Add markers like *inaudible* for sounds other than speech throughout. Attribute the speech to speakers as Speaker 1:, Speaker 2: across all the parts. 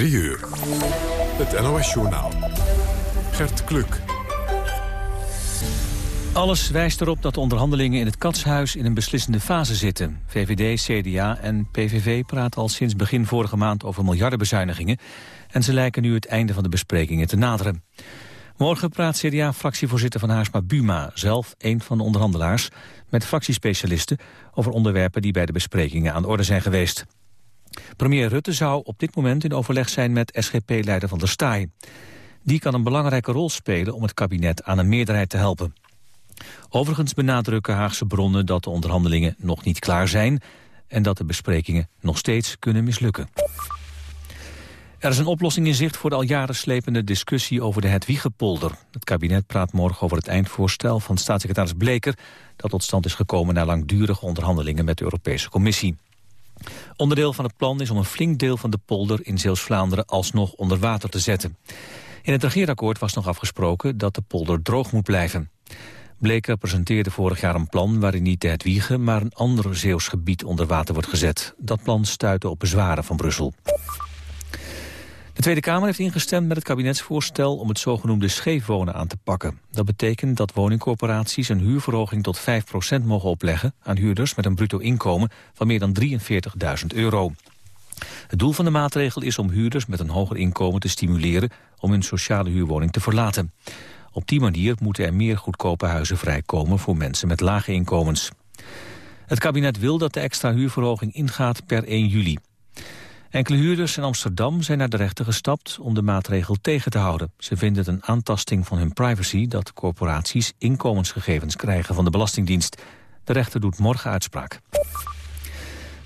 Speaker 1: 3 uur. Het NOS-journaal. Gert Kluk.
Speaker 2: Alles wijst erop dat de onderhandelingen in het Katshuis in een beslissende fase zitten. VVD, CDA en PVV praten al sinds begin vorige maand over miljardenbezuinigingen... en ze lijken nu het einde van de besprekingen te naderen. Morgen praat CDA-fractievoorzitter van Haarsma Buma, zelf een van de onderhandelaars, met fractiespecialisten over onderwerpen die bij de besprekingen aan de orde zijn geweest. Premier Rutte zou op dit moment in overleg zijn met SGP-leider Van der Staaij. Die kan een belangrijke rol spelen om het kabinet aan een meerderheid te helpen. Overigens benadrukken Haagse bronnen dat de onderhandelingen nog niet klaar zijn... en dat de besprekingen nog steeds kunnen mislukken. Er is een oplossing in zicht voor de al jaren slepende discussie over de Hedwiegepolder. Het kabinet praat morgen over het eindvoorstel van staatssecretaris Bleker... dat tot stand is gekomen na langdurige onderhandelingen met de Europese Commissie. Onderdeel van het plan is om een flink deel van de polder in Zeeuws-Vlaanderen alsnog onder water te zetten. In het regeerakkoord was nog afgesproken dat de polder droog moet blijven. Bleker presenteerde vorig jaar een plan waarin niet de Hedwiegen, maar een ander Zeeuws gebied onder water wordt gezet. Dat plan stuitte op bezwaren van Brussel. De Tweede Kamer heeft ingestemd met het kabinetsvoorstel om het zogenoemde scheefwonen aan te pakken. Dat betekent dat woningcorporaties een huurverhoging tot 5% mogen opleggen aan huurders met een bruto inkomen van meer dan 43.000 euro. Het doel van de maatregel is om huurders met een hoger inkomen te stimuleren om hun sociale huurwoning te verlaten. Op die manier moeten er meer goedkope huizen vrijkomen voor mensen met lage inkomens. Het kabinet wil dat de extra huurverhoging ingaat per 1 juli. Enkele huurders in Amsterdam zijn naar de rechter gestapt om de maatregel tegen te houden. Ze vinden het een aantasting van hun privacy dat corporaties inkomensgegevens krijgen van de Belastingdienst. De rechter doet morgen uitspraak.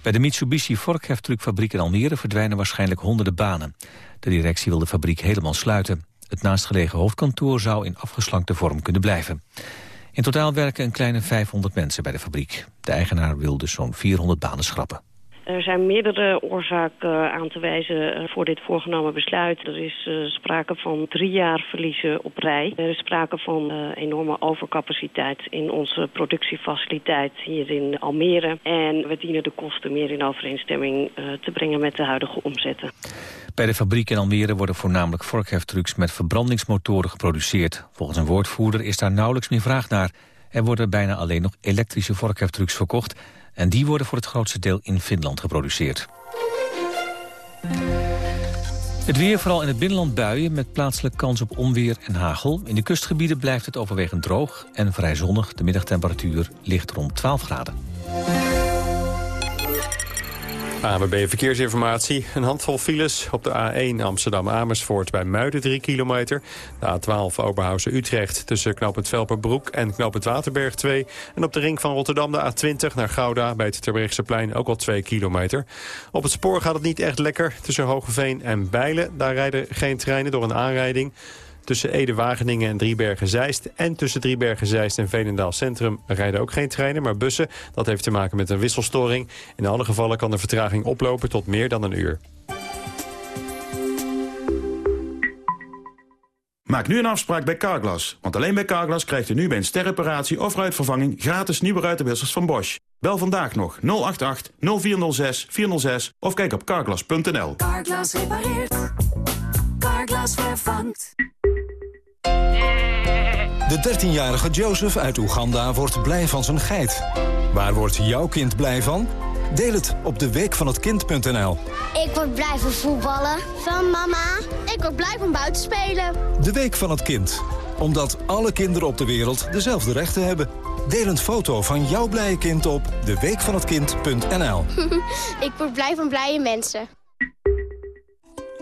Speaker 2: Bij de Mitsubishi vorkheftruckfabriek in Almere verdwijnen waarschijnlijk honderden banen. De directie wil de fabriek helemaal sluiten. Het naastgelegen hoofdkantoor zou in afgeslankte vorm kunnen blijven. In totaal werken een kleine 500 mensen bij de fabriek. De eigenaar wil dus zo'n 400 banen schrappen.
Speaker 3: Er zijn meerdere oorzaken eh, aan te wijzen eh, voor dit voorgenomen besluit. Er is uh, sprake van drie jaar verliezen op rij. Er is sprake van enorme overcapaciteit in onze productiefaciliteit hier in Almere. En we dienen de kosten meer in overeenstemming te brengen met de huidige omzetten.
Speaker 2: Bij de fabriek in Almere worden voornamelijk vorkheftrucks met verbrandingsmotoren geproduceerd. Volgens een woordvoerder is daar nauwelijks meer vraag naar. Er worden bijna alleen nog elektrische vorkheftrucks verkocht en die worden voor het grootste deel in Finland geproduceerd. Het weer, vooral in het binnenland buien met plaatselijk kans op onweer en hagel. In de kustgebieden blijft het overwegend droog en vrij zonnig. De middagtemperatuur ligt rond 12 graden.
Speaker 4: ANWB Verkeersinformatie. Een handvol files op de A1 Amsterdam-Amersfoort bij Muiden 3 kilometer. De A12 Oberhausen-Utrecht tussen knooppunt Velperbroek en knooppunt Waterberg 2. En op de ring van Rotterdam de A20 naar Gouda bij het Terbrechtseplein ook al 2 kilometer. Op het spoor gaat het niet echt lekker tussen Hogeveen en Bijlen. Daar rijden geen treinen door een aanrijding. Tussen Ede-Wageningen en Driebergen-Zeist. En tussen Driebergen-Zeist en Veenendaal Centrum rijden ook geen treinen, maar bussen. Dat heeft te maken met een wisselstoring. In alle gevallen kan de vertraging oplopen tot meer dan een uur.
Speaker 5: Maak nu een afspraak bij Carglass. Want alleen bij Carglass krijgt u nu bij een sterreparatie of ruitvervanging... gratis nieuwe ruitenwissers van Bosch. Bel vandaag nog 088 0406 406 of kijk op carglass.nl.
Speaker 6: Carglass repareert. Carglass vervangt.
Speaker 7: De 13-jarige Joseph uit Oeganda wordt blij van zijn geit. Waar wordt jouw kind blij van? Deel het op de weekvanhetkind.nl.
Speaker 8: Ik word blij van voetballen. Van mama. Ik word blij van buiten spelen.
Speaker 7: De Week van het Kind. Omdat alle kinderen op de wereld dezelfde rechten hebben. Deel een foto van jouw blije kind op deweekvanhetkind.nl. *laughs*
Speaker 8: ik word blij van blije mensen.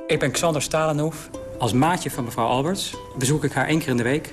Speaker 9: Ik ben Xander Stalenhoef. Als maatje van mevrouw Alberts bezoek ik haar één keer in de week...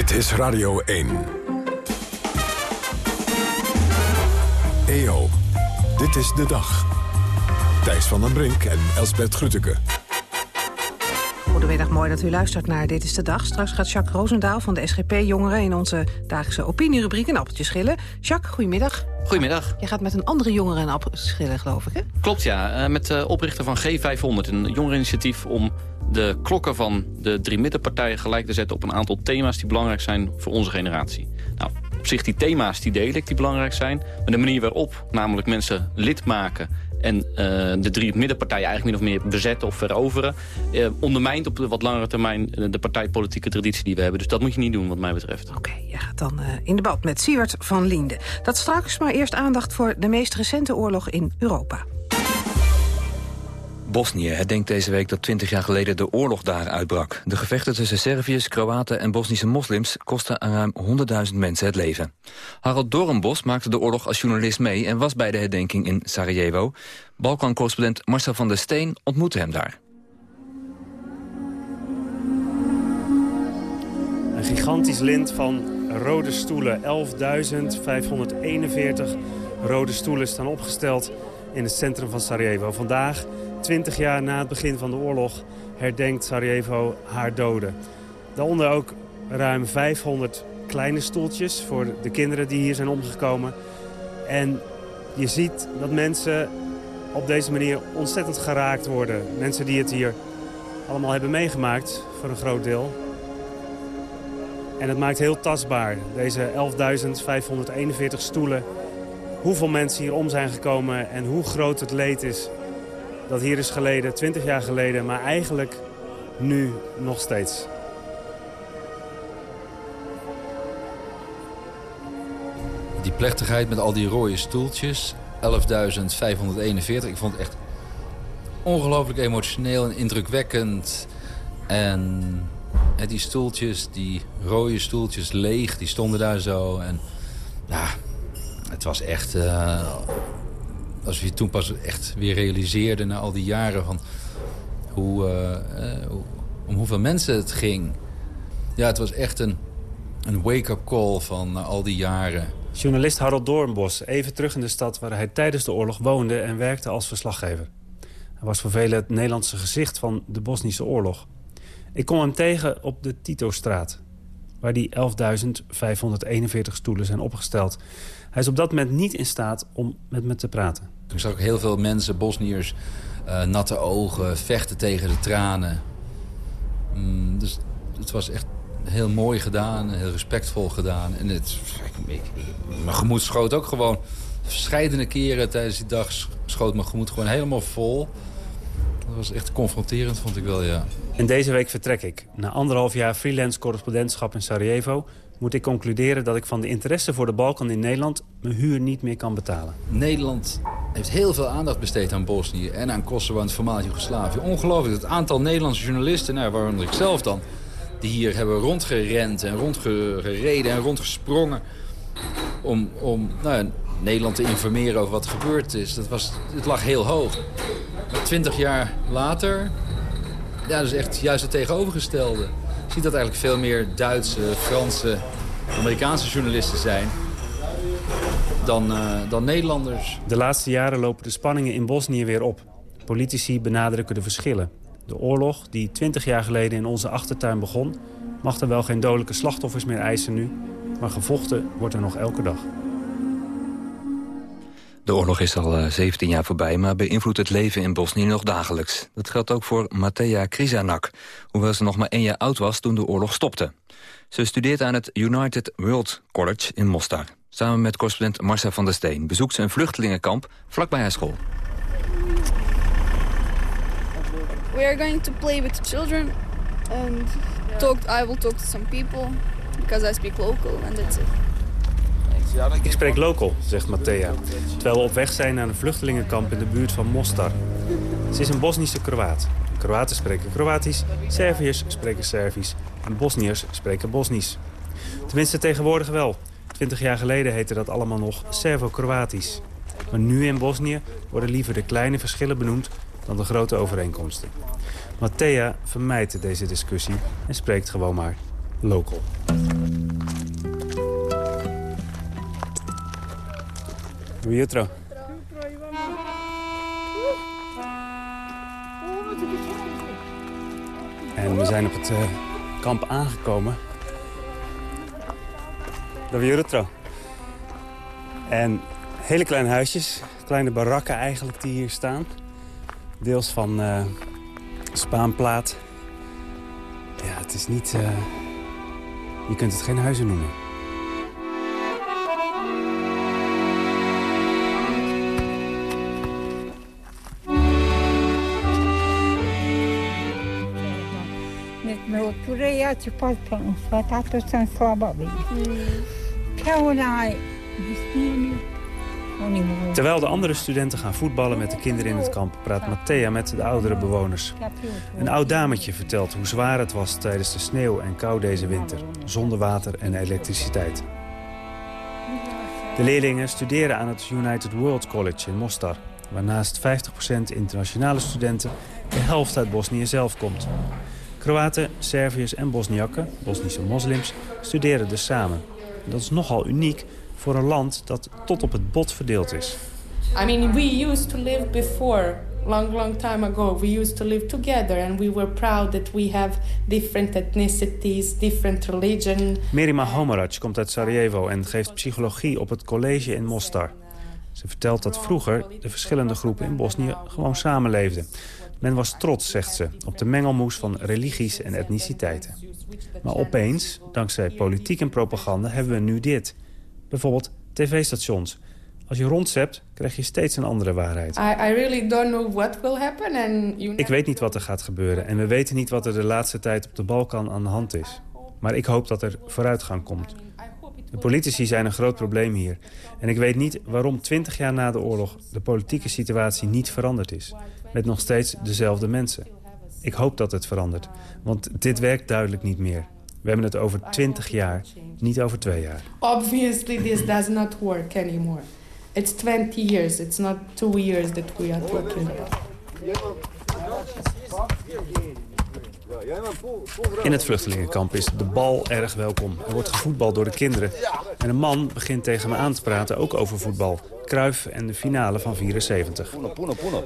Speaker 1: Dit is Radio 1. EO, dit is de dag. Thijs van den Brink en Elsbert Grütke.
Speaker 10: Goedemiddag, mooi dat u luistert naar Dit is de Dag. Straks gaat Jacques Roosendaal van de SGP-jongeren... in onze dagelijkse opinierubriek een appeltje schillen. Jacques, goedemiddag.
Speaker 11: Goedemiddag.
Speaker 10: Je gaat met een andere jongere een appeltje schillen, geloof ik, hè?
Speaker 11: Klopt, ja. met de oprichter van G500, een jongereninitiatief... om de klokken van de drie middenpartijen gelijk te zetten... op een aantal thema's die belangrijk zijn voor onze generatie. Nou, op zich die thema's die deel ik, die belangrijk zijn. Maar de manier waarop, namelijk mensen lid maken en uh, de drie middenpartijen eigenlijk min of meer bezetten of veroveren... Uh, ondermijnt op de wat langere termijn de partijpolitieke traditie die we hebben. Dus dat moet je niet doen wat mij betreft.
Speaker 10: Oké, okay, je gaat dan uh, in debat met Siewert van Liende. Dat straks, maar eerst aandacht voor de meest recente oorlog in Europa.
Speaker 12: Bosnië herdenkt deze week dat 20 jaar geleden de oorlog daar uitbrak. De gevechten tussen Serviërs, Kroaten en Bosnische moslims kosten aan ruim 100.000 mensen het leven. Harald Doornbos maakte de oorlog als journalist mee en was bij de herdenking in Sarajevo. Balkan-correspondent Marcel van der Steen ontmoette hem daar.
Speaker 13: Een gigantisch lint van rode stoelen. 11.541 rode stoelen staan opgesteld in het centrum van Sarajevo. Vandaag 20 jaar na het begin van de oorlog herdenkt Sarajevo haar doden. Daaronder ook ruim 500 kleine stoeltjes voor de kinderen die hier zijn omgekomen. En je ziet dat mensen op deze manier ontzettend geraakt worden. Mensen die het hier allemaal hebben meegemaakt, voor een groot deel. En het maakt heel tastbaar, deze 11.541 stoelen. Hoeveel mensen hier om zijn gekomen en hoe groot het leed is dat hier is geleden, 20 jaar geleden, maar eigenlijk nu nog steeds.
Speaker 14: Die plechtigheid met al die rode stoeltjes, 11.541, ik vond het echt ongelooflijk emotioneel en indrukwekkend. En die stoeltjes, die rode stoeltjes leeg, die stonden daar zo. En ja, het was echt... Uh, als je toen pas echt weer realiseerde na al die jaren van hoe, uh, uh, om hoeveel mensen het ging. Ja, het was echt een, een wake-up call van uh, al die jaren.
Speaker 13: Journalist Harold Doornbos, even terug in de stad waar hij tijdens de oorlog woonde en werkte als verslaggever. Hij was voor velen het Nederlandse gezicht van de Bosnische oorlog. Ik kom hem tegen op de Tito-straat, waar die 11.541 stoelen zijn opgesteld. Hij is op dat moment niet in staat om met me te praten.
Speaker 14: Toen zag ik heel veel mensen, Bosniërs, uh, natte ogen, vechten tegen de tranen. Mm, dus het was echt heel mooi gedaan, heel respectvol gedaan. En het, ik, ik, mijn gemoed schoot ook gewoon verscheidene keren tijdens die dag... schoot mijn gemoed gewoon helemaal vol. Dat was echt confronterend, vond ik wel, ja.
Speaker 13: En deze week vertrek ik. Na anderhalf jaar freelance correspondentschap in Sarajevo moet ik concluderen dat ik van de interesse voor de Balkan in Nederland... mijn huur niet meer kan betalen.
Speaker 14: Nederland heeft heel veel aandacht besteed aan Bosnië en aan Kosovo en het voormalig Joegoslavië. Ongelooflijk, het aantal Nederlandse journalisten, nou, waaronder ik zelf dan... die hier hebben rondgerend en rondgereden en rondgesprongen... om, om nou, Nederland te informeren over wat er gebeurd is. Dat was, het lag heel hoog. Twintig jaar later, ja, dat is echt juist het tegenovergestelde ziet dat eigenlijk veel meer Duitse, Franse, Amerikaanse journalisten zijn dan, uh, dan Nederlanders.
Speaker 13: De laatste jaren lopen de spanningen in Bosnië weer op. Politici benadrukken de verschillen. De oorlog, die 20 jaar geleden in onze achtertuin begon... mag er wel geen dodelijke slachtoffers meer eisen nu... maar gevochten wordt er nog elke dag.
Speaker 12: De oorlog is al uh, 17 jaar voorbij, maar beïnvloedt het leven in Bosnië nog dagelijks. Dat geldt ook voor Mateja Krizanak, hoewel ze nog maar één jaar oud was toen de oorlog stopte. Ze studeert aan het United World College in Mostar. Samen met correspondent Marcel van der Steen bezoekt ze een vluchtelingenkamp vlakbij haar school.
Speaker 15: We are going to play with children and talk, I will talk to some people because I speak local and that's it.
Speaker 13: Ik spreek local, zegt Mattea, terwijl we op weg zijn naar een vluchtelingenkamp in de buurt van Mostar. Ze is een Bosnische Kroaat. Kroaten spreken Kroatisch, Serviërs spreken Servisch en Bosniërs spreken Bosnisch. Tenminste tegenwoordig wel. Twintig jaar geleden heette dat allemaal nog Servo-Kroatisch. Maar nu in Bosnië worden liever de kleine verschillen benoemd dan de grote overeenkomsten. Mattea vermijdt deze discussie en spreekt gewoon maar local. Jutro? En we zijn op het uh, kamp aangekomen. Door Jutro. En hele kleine huisjes, kleine barakken eigenlijk die hier staan. Deels van uh, spaanplaat. Ja, het is niet... Uh, je kunt het geen huizen noemen.
Speaker 16: Sfatato san slabavi. Peonai,
Speaker 13: Terwijl de andere studenten gaan voetballen met de kinderen in het kamp... praat Matthea met de oudere bewoners. Een oud dametje vertelt hoe zwaar het was tijdens de sneeuw en kou deze winter. Zonder water en elektriciteit. De leerlingen studeren aan het United World College in Mostar... waar naast 50% internationale studenten de helft uit Bosnië zelf komt. Kroaten, Serviërs en Bosniakken, Bosnische moslims, studeren dus samen. Dat is nogal uniek voor een land dat tot op het bot verdeeld is.
Speaker 17: I mean, we used to live before, long, long time ago. We used to live together and we were proud that we have different ethnicities, different religion.
Speaker 13: Merima Homarac komt uit Sarajevo en geeft psychologie op het college in Mostar. Ze vertelt dat vroeger de verschillende groepen in Bosnië gewoon samenleefden. Men was trots, zegt ze, op de mengelmoes van religies en etniciteiten. Maar opeens, dankzij politiek en propaganda, hebben we nu dit. Bijvoorbeeld tv-stations. Als je rondzept, krijg je steeds een andere waarheid.
Speaker 17: I, I really don't know what will happen and you
Speaker 13: Ik weet niet wat er gaat gebeuren en we weten niet wat er de laatste tijd op de Balkan aan de hand is. Maar ik hoop dat er vooruitgang komt. De politici zijn een groot probleem hier. En ik weet niet waarom 20 jaar na de oorlog de politieke situatie niet veranderd is. Met nog steeds dezelfde mensen. Ik hoop dat het verandert, want dit werkt duidelijk niet meer. We hebben het over 20 jaar, niet over twee jaar.
Speaker 17: Obviously this does not work anymore. It's 20 years, it's not two years that we are talking about.
Speaker 13: In het vluchtelingenkamp is de bal erg welkom. Er wordt gevoetbald door de kinderen. En een man begint tegen me aan te praten, ook over voetbal. Kruif en de finale van 74.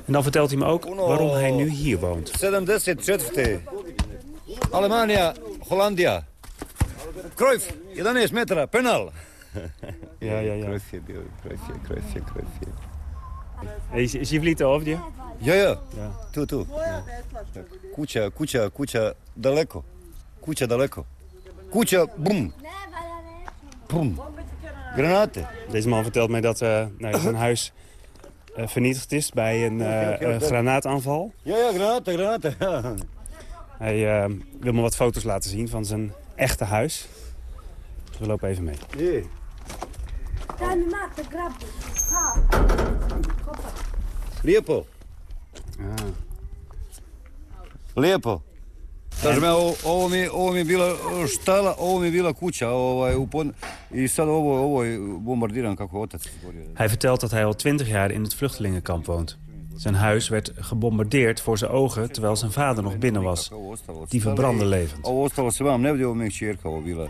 Speaker 13: En dan vertelt hij me ook waarom hij nu hier woont.
Speaker 18: 74. Alemania, Hollandia. Cruyff, 11 metra, penal.
Speaker 13: Ja, ja, ja.
Speaker 18: Cruyffje, Cruyffje, Cruyffje, Cruyffje.
Speaker 13: Is je vliet ovdje?
Speaker 18: Ja, ja. Tu, tu. Kuća, kuća, kuća, daleko. Kuća daleko. Kuća, boom. Boom. Granaten.
Speaker 13: Deze man vertelt mij dat uh, nou, zijn huis uh, vernietigd is bij een uh, granaataanval.
Speaker 18: Ja, ja, granaten, granaten. Ja. *laughs*
Speaker 13: Hij wil me wat foto's laten zien van zijn echte huis. Dus we lopen even mee.
Speaker 18: Yeah. Lijepo.
Speaker 13: Ah.
Speaker 18: Lijepo. Kaže me, ovo, ovo, mi, ovo mi je bila štala, ovo mi je bila kuća ovaj, u pod... i sad ovo, ovo je bombardiran kako otac izborio.
Speaker 13: Hij vertelt dat hij al 20 jaar in het vluchtelingenkamp woont. Zijn huis werd gebombardeerd voor zijn ogen terwijl zijn vader nog binnen was. Die verbrandde levend.
Speaker 18: Ovo ostalo se vam ne vidi, ovo mi je čerka ovo bila.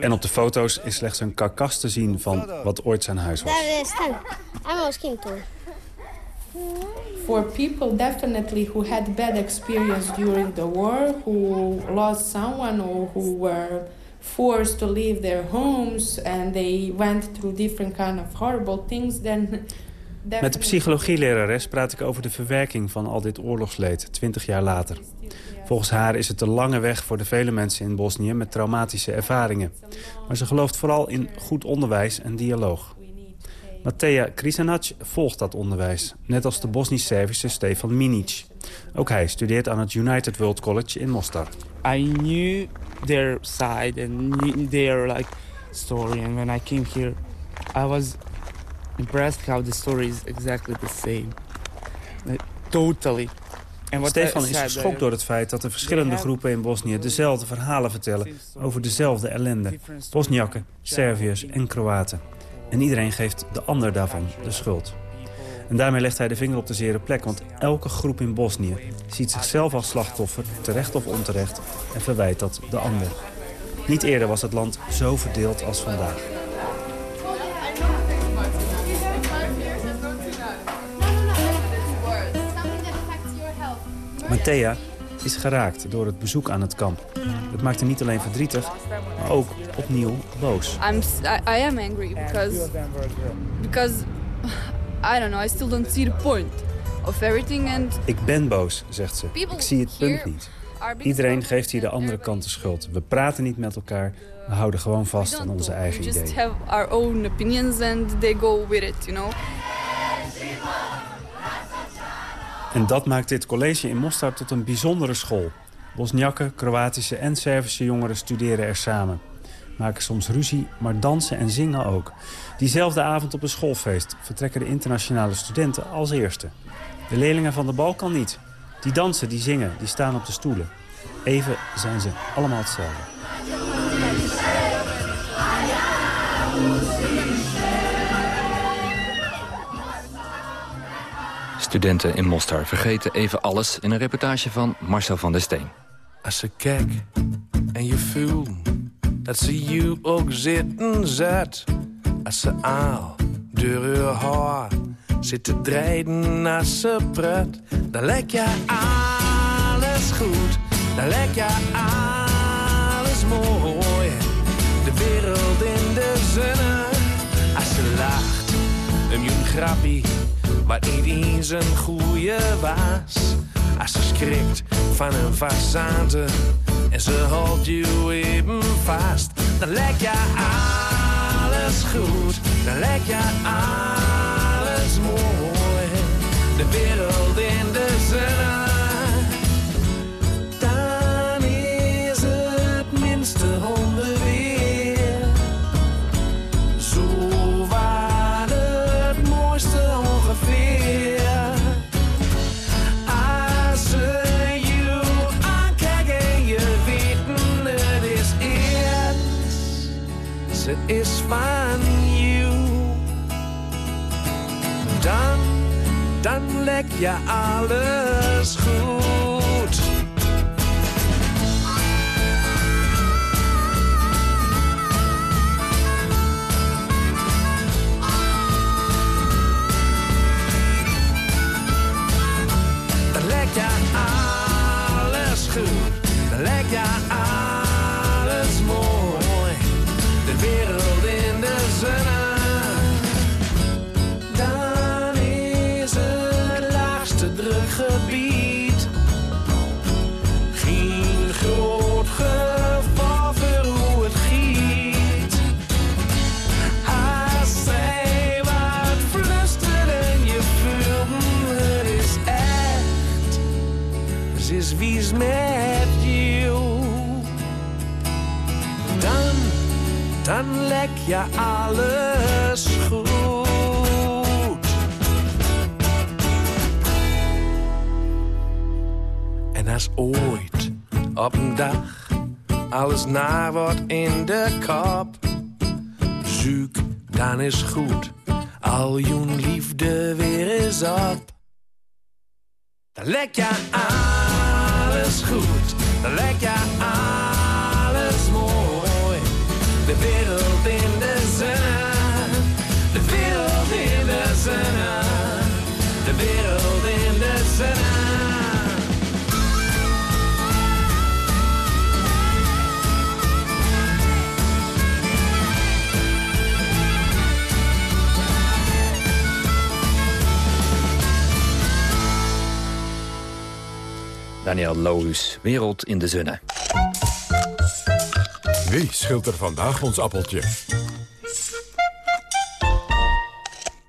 Speaker 13: En op de foto's is slechts een karkas te zien van wat ooit zijn huis was.
Speaker 8: Daar is. Hij was kind.
Speaker 17: For people definitely who had bad experience during the war, who lost someone or who were forced to leave their homes and they went through different kind of horrible things, then
Speaker 13: Met de psychologielerares praat ik over de verwerking van al dit oorlogsleed, 20 jaar later. Volgens haar is het een lange weg voor de vele mensen in Bosnië met traumatische ervaringen. Maar ze gelooft vooral in goed onderwijs en dialoog. Mattea Krisanac volgt dat onderwijs, net als de Bosnisch-Servische Stefan Minic. Ook hij studeert aan het United World College in Mostar.
Speaker 19: I knew their side and their like story and when I came here I was impressed how the story is exactly the same. Like, totally.
Speaker 13: Stefan is geschokt door het feit dat de verschillende groepen in Bosnië dezelfde verhalen vertellen over dezelfde ellende. Bosniakken, Serviërs en Kroaten. En iedereen geeft de ander daarvan de schuld. En daarmee legt hij de vinger op de zere plek, want elke groep in Bosnië ziet zichzelf als slachtoffer, terecht of onterecht, en verwijt dat de ander. Niet eerder was het land zo verdeeld als vandaag. Mattea is geraakt door het bezoek aan het kamp. Het maakt hem niet alleen verdrietig, maar ook opnieuw boos.
Speaker 15: I'm, I, I am angry because, because, *sighs* I don't know, I still don't see the point of everything. And
Speaker 13: Ik ben boos, zegt ze. Ik zie het punt niet. Iedereen geeft hier de andere kant de schuld. We praten niet met elkaar, we houden gewoon vast aan onze eigen
Speaker 15: we just
Speaker 13: ideeën.
Speaker 15: have our own opinions and they go with it, you know.
Speaker 13: En dat maakt dit college in Mostar tot een bijzondere school. Bosniakken, Kroatische en Servische jongeren studeren er samen. Maken soms ruzie, maar dansen en zingen ook. Diezelfde avond op een schoolfeest vertrekken de internationale studenten als eerste. De leerlingen van de Balkan niet. Die dansen, die zingen, die staan op de stoelen. Even zijn ze allemaal hetzelfde.
Speaker 12: Studenten in Mostar vergeten even alles in een reportage van Marcel van der Steen.
Speaker 20: Als ze kijkt en je voelt dat ze je ook zitten zet. Als ze aal door haar haar zit te draaien als ze pret. Dan lijkt je alles goed, dan lijkt je alles mooi. De wereld in de zonne, als ze lacht, een jong grappie wat niet eens een goeie was. Als ze schrikt van een façade en ze houdt je even vast, dan lijkt je alles goed, dan lijkt je alles mooi. De wereld in dan lek
Speaker 12: Daniel Lohuus, Wereld in de Zonne.
Speaker 1: Wie schilt er vandaag ons appeltje?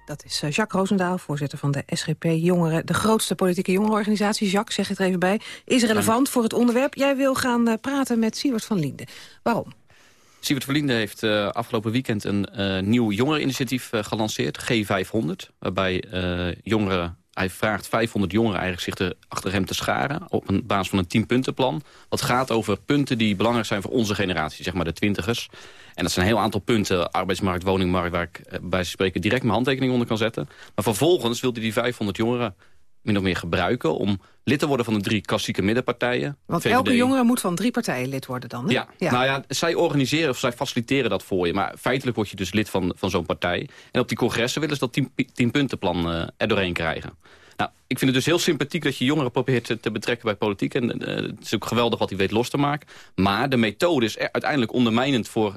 Speaker 10: Dat is eh, Jacques Roosendaal, voorzitter van de SGP Jongeren. De grootste politieke jongerenorganisatie. Jacques, zeg het er even bij. Is relevant voor het onderwerp. Jij wil gaan eh, praten met Siewert van Linden. Waarom?
Speaker 11: Siewert Verlinde heeft eh, afgelopen weekend een eh, nieuw jongereninitiatief gelanceerd, G500. Waarbij eh, jongeren, hij vraagt 500 jongeren eigenlijk zich er achter hem te scharen... op een basis van een 10-puntenplan. Wat gaat over punten die belangrijk zijn voor onze generatie, zeg maar de twintigers. En dat zijn een heel aantal punten, arbeidsmarkt, woningmarkt... waar ik eh, bij spreken direct mijn handtekening onder kan zetten. Maar vervolgens wil hij die 500 jongeren min of meer gebruiken... om lid te worden van de drie klassieke middenpartijen.
Speaker 10: Want
Speaker 11: VVD,
Speaker 10: elke jongere moet van drie partijen lid worden dan, hè?
Speaker 11: ja. nou ja, zij organiseren of zij faciliteren dat voor je. Maar feitelijk word je dus lid van, van zo'n partij. En op die congressen willen ze dat 10 puntenplan eh, er doorheen krijgen. Nou, ik vind het dus heel sympathiek dat je jongeren probeert te, betrekken bij politiek. En uh, het is ook geweldig wat hij weet los te maken. Maar de methode is uiteindelijk ondermijnend voor uh,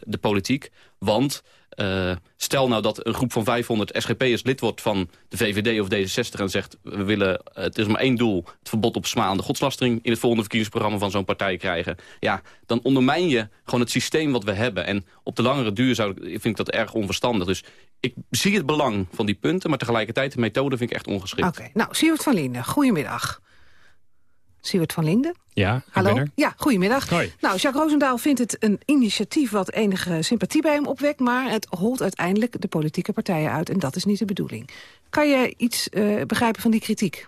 Speaker 11: de politiek. Want uh, stel nou dat een groep van 500 SGP'ers lid wordt van de VVD of D66... en zegt, we willen, het is maar één doel... het verbod op smaande godslastering in het volgende verkiezingsprogramma van zo'n partij krijgen. Ja, dan ondermijn je gewoon het systeem wat we hebben. En op de langere duur zou, vind ik dat erg onverstandig. Dus ik zie het belang van die punten, maar tegelijkertijd de methode vind ik echt ongeschikt.
Speaker 10: Oké, nou, Siewert van Linden, goedemiddag. Siewert van Linden?
Speaker 21: Ja,
Speaker 10: Hallo? Ja, goedemiddag.
Speaker 21: Hoi.
Speaker 10: Nou, Jacques Roosendaal vindt het een initiatief wat enige sympathie bij hem opwekt... maar het holt uiteindelijk de politieke partijen uit en dat is niet de bedoeling. Kan je iets uh, begrijpen van die kritiek?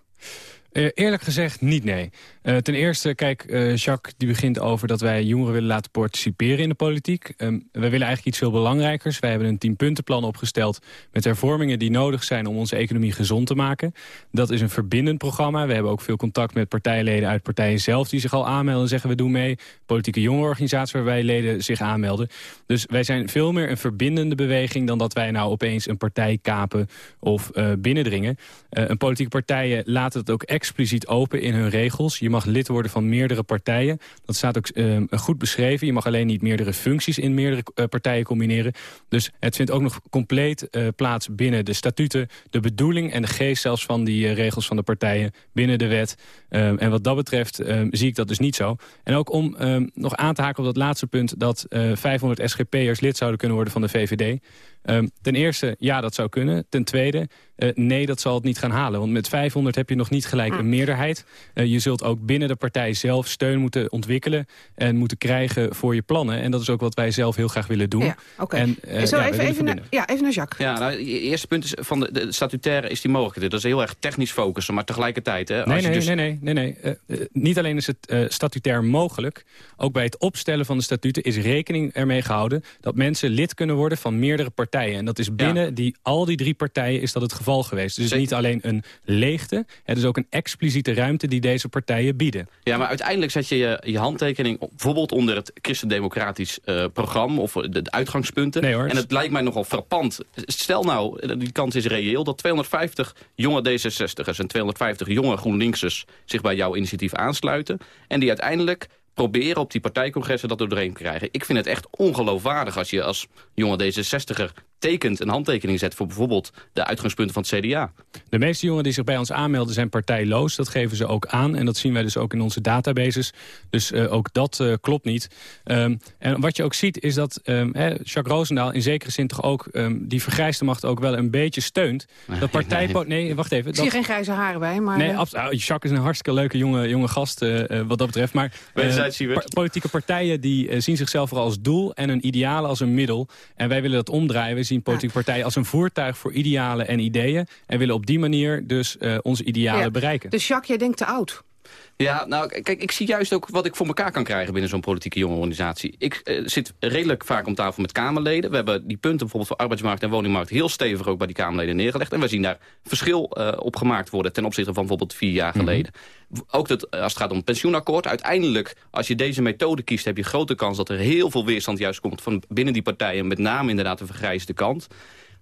Speaker 21: Uh, eerlijk gezegd niet, nee. Uh, ten eerste, kijk, uh, Jacques die begint over dat wij jongeren willen laten participeren in de politiek. Um, wij willen eigenlijk iets veel belangrijkers. Wij hebben een tienpuntenplan opgesteld met hervormingen die nodig zijn om onze economie gezond te maken. Dat is een verbindend programma. We hebben ook veel contact met partijleden uit partijen zelf die zich al aanmelden en zeggen we doen mee. Politieke jongerenorganisatie waarbij leden zich aanmelden. Dus wij zijn veel meer een verbindende beweging dan dat wij nou opeens een partij kapen of uh, binnendringen. een politieke partijen laten het ook expliciet open in hun regels. Mag lid worden van meerdere partijen. Dat staat ook uh, goed beschreven. Je mag alleen niet meerdere functies in meerdere uh, partijen combineren. Dus het vindt ook nog compleet uh, plaats binnen de statuten... de bedoeling en de geest zelfs van die regels van de partijen binnen de wet. Um, en wat dat betreft um, zie ik dat dus niet zo. En ook om nog aan te haken op dat laatste punt... dat 500 SGP'ers lid zouden kunnen worden van de VVD... Um, ten eerste, ja, dat zou kunnen. Ten tweede, uh, nee, dat zal het niet gaan halen. Want met 500 heb je nog niet gelijk een meerderheid. Uh, je zult ook binnen de partij zelf steun moeten ontwikkelen... en moeten krijgen voor je plannen. En dat is ook wat wij zelf heel graag willen doen.
Speaker 10: Ja, okay. en, uh, Zo ja, even, even, naar, ja, even naar Jacques.
Speaker 11: Ja, nou, het eerste punt is van de, de statutaire is die mogelijk. Dat is heel erg technisch focussen, maar tegelijkertijd... Hè,
Speaker 21: nee,
Speaker 11: als
Speaker 21: nee,
Speaker 11: je dus...
Speaker 21: nee, nee, nee, nee. niet alleen is het statutair mogelijk... ook bij het opstellen van de statuten is rekening ermee gehouden... dat mensen lid kunnen worden van meerdere partijen. En dat is binnen ja. die, al die drie partijen is dat het geval geweest. Dus het is niet alleen een leegte, het is ook een expliciete ruimte die deze partijen bieden.
Speaker 11: Ja, maar uiteindelijk zet je je, je handtekening bijvoorbeeld onder het christendemocratisch uh, programma of de, de uitgangspunten.
Speaker 21: Nee, hoor.
Speaker 11: En het lijkt mij nogal frappant. Stel nou, die kans is reëel, dat 250 jonge D66'ers en 250 jonge GroenLinksers zich bij jouw initiatief aansluiten. En die uiteindelijk proberen op die partijcongressen dat er doorheen te krijgen. Ik vind het echt ongeloofwaardig als je als jonge D66er tekent, een handtekening zet voor bijvoorbeeld de uitgangspunten van het CDA.
Speaker 21: De meeste jongeren die zich bij ons aanmelden zijn partijloos. Dat geven ze ook aan en dat zien wij dus ook in onze databases. Dus uh, ook dat uh, klopt niet. Um, en wat je ook ziet is dat um, hè, Jacques Roosendaal in zekere zin toch ook um, die vergrijsde macht ook wel een beetje steunt. Dat partij... Nee, wacht even.
Speaker 10: Ik zie
Speaker 21: dat...
Speaker 10: geen grijze haren bij, maar...
Speaker 21: Nee, Jacques is een hartstikke leuke jonge, jonge gast uh, wat dat betreft. Maar pa politieke partijen die zien zichzelf vooral als doel en hun idealen als een middel. En wij willen dat omdraaien. Zien politieke partijen als een voertuig voor idealen en ideeën. En willen op die manier dus uh, onze idealen bereiken.
Speaker 10: Dus Jacques, jij denkt te oud.
Speaker 11: Ja, nou, kijk, ik zie juist ook wat ik voor elkaar kan krijgen binnen zo'n politieke jongerenorganisatie. Ik uh, zit redelijk vaak om tafel met Kamerleden. We hebben die punten bijvoorbeeld voor arbeidsmarkt en woningmarkt heel stevig ook bij die Kamerleden neergelegd. En we zien daar verschil uh, op gemaakt worden ten opzichte van bijvoorbeeld vier jaar geleden. Mm -hmm. Ook dat, als het gaat om het pensioenakkoord, uiteindelijk, als je deze methode kiest, heb je grote kans dat er heel veel weerstand juist komt van binnen die partijen, met name inderdaad de vergrijsde kant.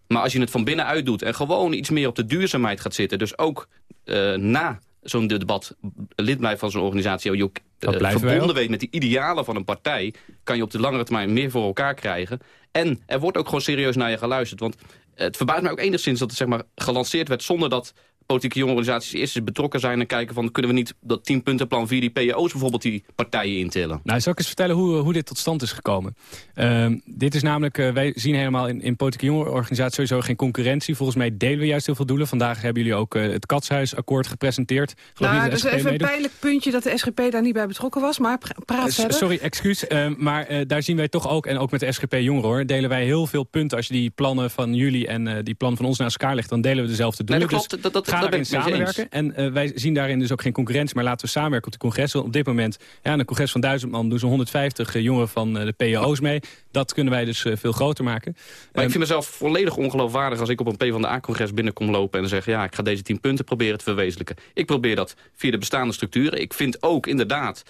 Speaker 11: Maar als je het van binnenuit doet en gewoon iets meer op de duurzaamheid gaat zitten, dus ook uh, na zo'n debat lid blijft van zo'n organisatie... je ook uh, verbonden weet met die idealen van een partij... kan je op de langere termijn meer voor elkaar krijgen. En er wordt ook gewoon serieus naar je geluisterd. Want het verbaast mij ook enigszins dat het zeg maar, gelanceerd werd... zonder dat politieke jongerenorganisaties eerst eens betrokken zijn... en kijken van kunnen we niet dat tienpuntenplan via die PO's bijvoorbeeld die partijen intillen.
Speaker 21: Nou, zal ik eens vertellen hoe, hoe dit tot stand is gekomen. Uh, dit is namelijk, uh, wij zien helemaal in, in politieke jongerenorganisaties sowieso geen concurrentie. Volgens mij delen we juist heel veel doelen. Vandaag hebben jullie ook uh, het Katshuisakkoord gepresenteerd.
Speaker 10: Geloof nou, dat is even meedoet. een pijnlijk puntje dat de SGP daar niet bij betrokken was, maar praat verder.
Speaker 21: Sorry, excuus, ehm, maar daar zien wij toch ook, en ook met de SGP Jongeren hoor, delen wij heel veel punten. Als je die plannen van jullie en die plannen van ons naast elkaar legt, dan delen we dezelfde doelen.
Speaker 11: Nee, dat klopt,
Speaker 21: dus
Speaker 11: dat, dat,
Speaker 21: ik samenwerken. En uh, wij zien daarin dus ook geen concurrentie, maar laten we samenwerken op de congres. Op dit moment, ja, een congres van duizend man doen ze 150 uh, jongeren van uh, de PO's mee. Dat kunnen wij dus veel groter maken.
Speaker 11: Maar ik vind mezelf volledig ongeloofwaardig als ik op een PvdA-congres binnenkom lopen en zeg, ja, ik ga deze tien punten proberen te verwezenlijken. Ik probeer dat via de bestaande structuren. Ik vind ook inderdaad,